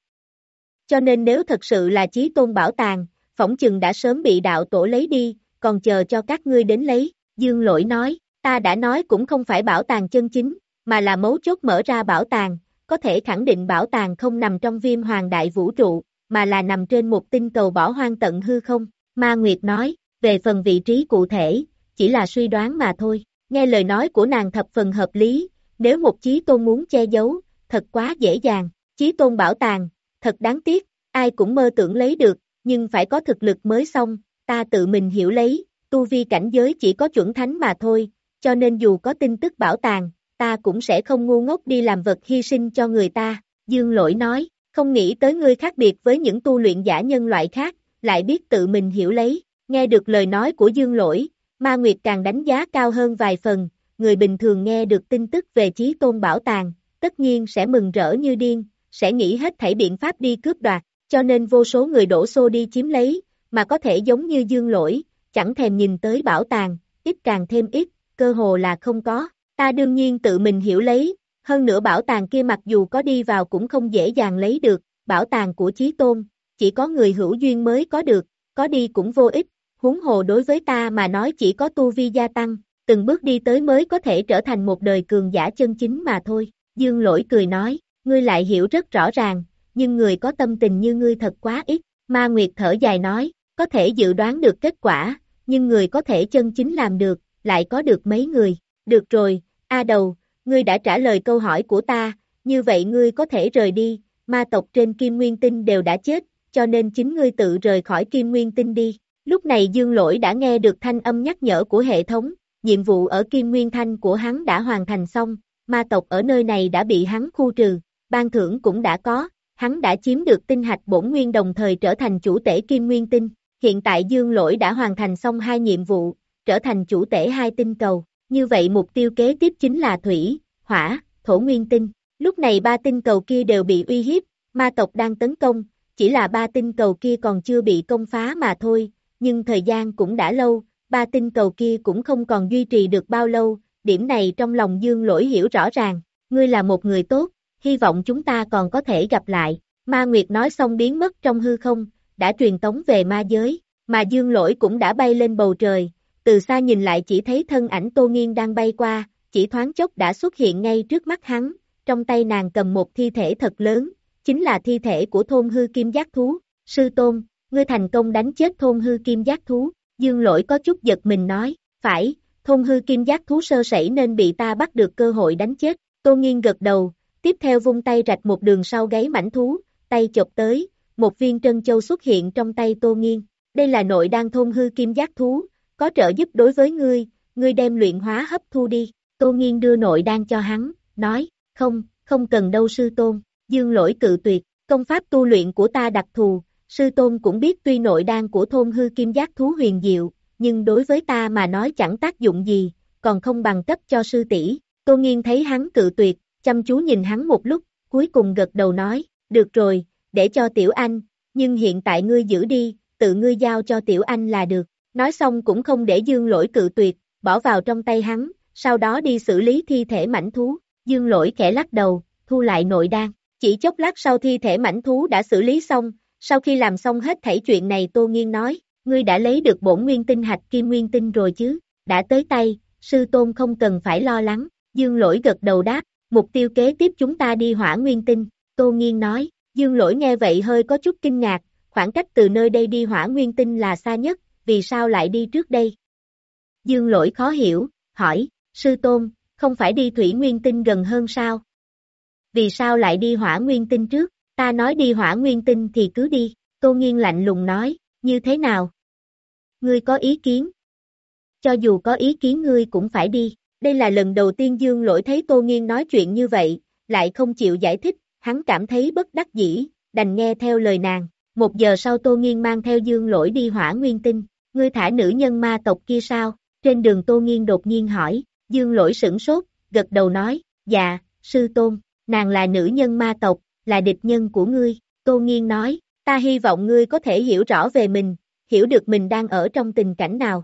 Cho nên nếu thật sự là chí tôn bảo tàng, phỏng chừng đã sớm bị đạo tổ lấy đi, còn chờ cho các ngươi đến lấy, dương lỗi nói, ta đã nói cũng không phải bảo tàng chân chính, mà là mấu chốt mở ra bảo tàng, có thể khẳng định bảo tàng không nằm trong viêm hoàng đại vũ trụ, mà là nằm trên một tinh cầu bỏ hoang tận hư không, Ma Nguyệt nói, về phần vị trí cụ thể, chỉ là suy đoán mà thôi, nghe lời nói của nàng thập phần hợp lý, nếu một chí tôn muốn che giấu, thật quá dễ dàng, chí tôn bảo tàng, thật đáng tiếc, ai cũng mơ tưởng lấy được, nhưng phải có thực lực mới xong, ta tự mình hiểu lấy, tu vi cảnh giới chỉ có chuẩn thánh mà thôi, cho nên dù có tin tức bảo tàng, ta cũng sẽ không ngu ngốc đi làm vật hy sinh cho người ta, dương lỗi nói, không nghĩ tới ngươi khác biệt với những tu luyện giả nhân loại khác, lại biết tự mình hiểu lấy, nghe được lời nói của dương lỗi, ma nguyệt càng đánh giá cao hơn vài phần, người bình thường nghe được tin tức về chí tôn bảo tàng, tất nhiên sẽ mừng rỡ như điên, sẽ nghĩ hết thảy biện pháp đi cướp đoạt, cho nên vô số người đổ xô đi chiếm lấy, mà có thể giống như dương lỗi, chẳng thèm nhìn tới bảo tàng, ít càng thêm ít, cơ hồ là không có, ta đương nhiên tự mình hiểu lấy, hơn nữa bảo tàng kia mặc dù có đi vào cũng không dễ dàng lấy được, bảo tàng của Chí Tôn, chỉ có người hữu duyên mới có được, có đi cũng vô ích, huống hồ đối với ta mà nói chỉ có tu vi gia tăng, từng bước đi tới mới có thể trở thành một đời cường giả chân chính mà thôi. Dương lỗi cười nói, ngươi lại hiểu rất rõ ràng, nhưng người có tâm tình như ngươi thật quá ít. Ma Nguyệt thở dài nói, có thể dự đoán được kết quả, nhưng người có thể chân chính làm được, lại có được mấy người. Được rồi, A đầu, ngươi đã trả lời câu hỏi của ta, như vậy ngươi có thể rời đi, ma tộc trên Kim Nguyên Tinh đều đã chết, cho nên chính ngươi tự rời khỏi Kim Nguyên Tinh đi. Lúc này Dương Lỗi đã nghe được thanh âm nhắc nhở của hệ thống, nhiệm vụ ở Kim Nguyên Thanh của hắn đã hoàn thành xong, ma tộc ở nơi này đã bị hắn khu trừ, ban thưởng cũng đã có, hắn đã chiếm được tinh hạch bổn nguyên đồng thời trở thành chủ tể Kim Nguyên Tinh. Hiện tại Dương Lỗi đã hoàn thành xong hai nhiệm vụ, trở thành chủ tể hai tinh cầu, như vậy mục tiêu kế tiếp chính là Thủy, Hỏa, Thổ Nguyên Tinh. Lúc này ba tinh cầu kia đều bị uy hiếp, ma tộc đang tấn công, chỉ là ba tinh cầu kia còn chưa bị công phá mà thôi, nhưng thời gian cũng đã lâu, ba tinh cầu kia cũng không còn duy trì được bao lâu, điểm này trong lòng dương lỗi hiểu rõ ràng, ngươi là một người tốt, hy vọng chúng ta còn có thể gặp lại, ma nguyệt nói xong biến mất trong hư không, đã truyền tống về ma giới, mà dương lỗi cũng đã bay lên bầu trời, từ xa nhìn lại chỉ thấy thân ảnh tô nghiên đang bay qua, chỉ thoáng chốc đã xuất hiện ngay trước mắt hắn, trong tay nàng cầm một thi thể thật lớn, chính là thi thể của thôn hư kim giác thú, sư tôn, ngươi thành công đánh chết thôn hư kim giác thú, dương lỗi có chút giật mình nói, phải, thôn hư kim giác thú sơ sẩy nên bị ta bắt được cơ hội đánh chết, tô nghiên gật đầu, tiếp theo vung tay rạch một đường sau gáy mảnh thú, tay chộp tới, một viên trân châu xuất hiện trong tay tô nghiên, đây là nội đan thôn hư kim giác thú, có trợ giúp đối với ngươi, ngươi đem luyện hóa hấp thu đi, tô nghiên đưa nội đan cho hắn, nói, không, không cần đâu sư tôn, dương lỗi cự tuyệt, công pháp tu luyện của ta đặc thù, sư tôn cũng biết tuy nội đan của thôn hư kim giác thú huyền diệu, nhưng đối với ta mà nói chẳng tác dụng gì, còn không bằng cấp cho sư tỷ. Tô Nghiên thấy hắn cự tuyệt, chăm chú nhìn hắn một lúc, cuối cùng gật đầu nói, được rồi, để cho tiểu anh, nhưng hiện tại ngươi giữ đi, tự ngươi giao cho tiểu anh là được. Nói xong cũng không để dương lỗi cự tuyệt, bỏ vào trong tay hắn, sau đó đi xử lý thi thể mảnh thú. Dương lỗi khẽ lắc đầu, thu lại nội đan. Chỉ chốc lát sau thi thể mảnh thú đã xử lý xong, sau khi làm xong hết thảy chuyện này Tô Nghiên nói, ngươi đã lấy được bổn nguyên tinh hạch kim nguyên tinh rồi chứ, đã tới tay, sư tôn không cần phải lo lắng, dương lỗi gật đầu đáp, mục tiêu kế tiếp chúng ta đi hỏa nguyên tinh, Tô Nghiên nói, dương lỗi nghe vậy hơi có chút kinh ngạc, khoảng cách từ nơi đây đi hỏa nguyên tinh là xa nhất, vì sao lại đi trước đây? Dương lỗi khó hiểu, hỏi, sư tôn, không phải đi thủy nguyên tinh gần hơn sao? Vì sao lại đi hỏa nguyên tinh trước? Ta nói đi hỏa nguyên tinh thì cứ đi, Tô Nghiên lạnh lùng nói, như thế nào? Ngươi có ý kiến? Cho dù có ý kiến ngươi cũng phải đi, đây là lần đầu tiên Dương lỗi thấy Tô Nghiên nói chuyện như vậy, lại không chịu giải thích, hắn cảm thấy bất đắc dĩ, đành nghe theo lời nàng. Một giờ sau Tô Nghiên mang theo Dương lỗi đi hỏa nguyên tinh, ngươi thả nữ nhân ma tộc kia sao? Trên đường Tô Nghiên đột nhiên hỏi, Dương lỗi sửng sốt, gật đầu nói, dạ, sư tôn, nàng là nữ nhân ma tộc, là địch nhân của ngươi, Tô Nghiên nói, ta hy vọng ngươi có thể hiểu rõ về mình, hiểu được mình đang ở trong tình cảnh nào.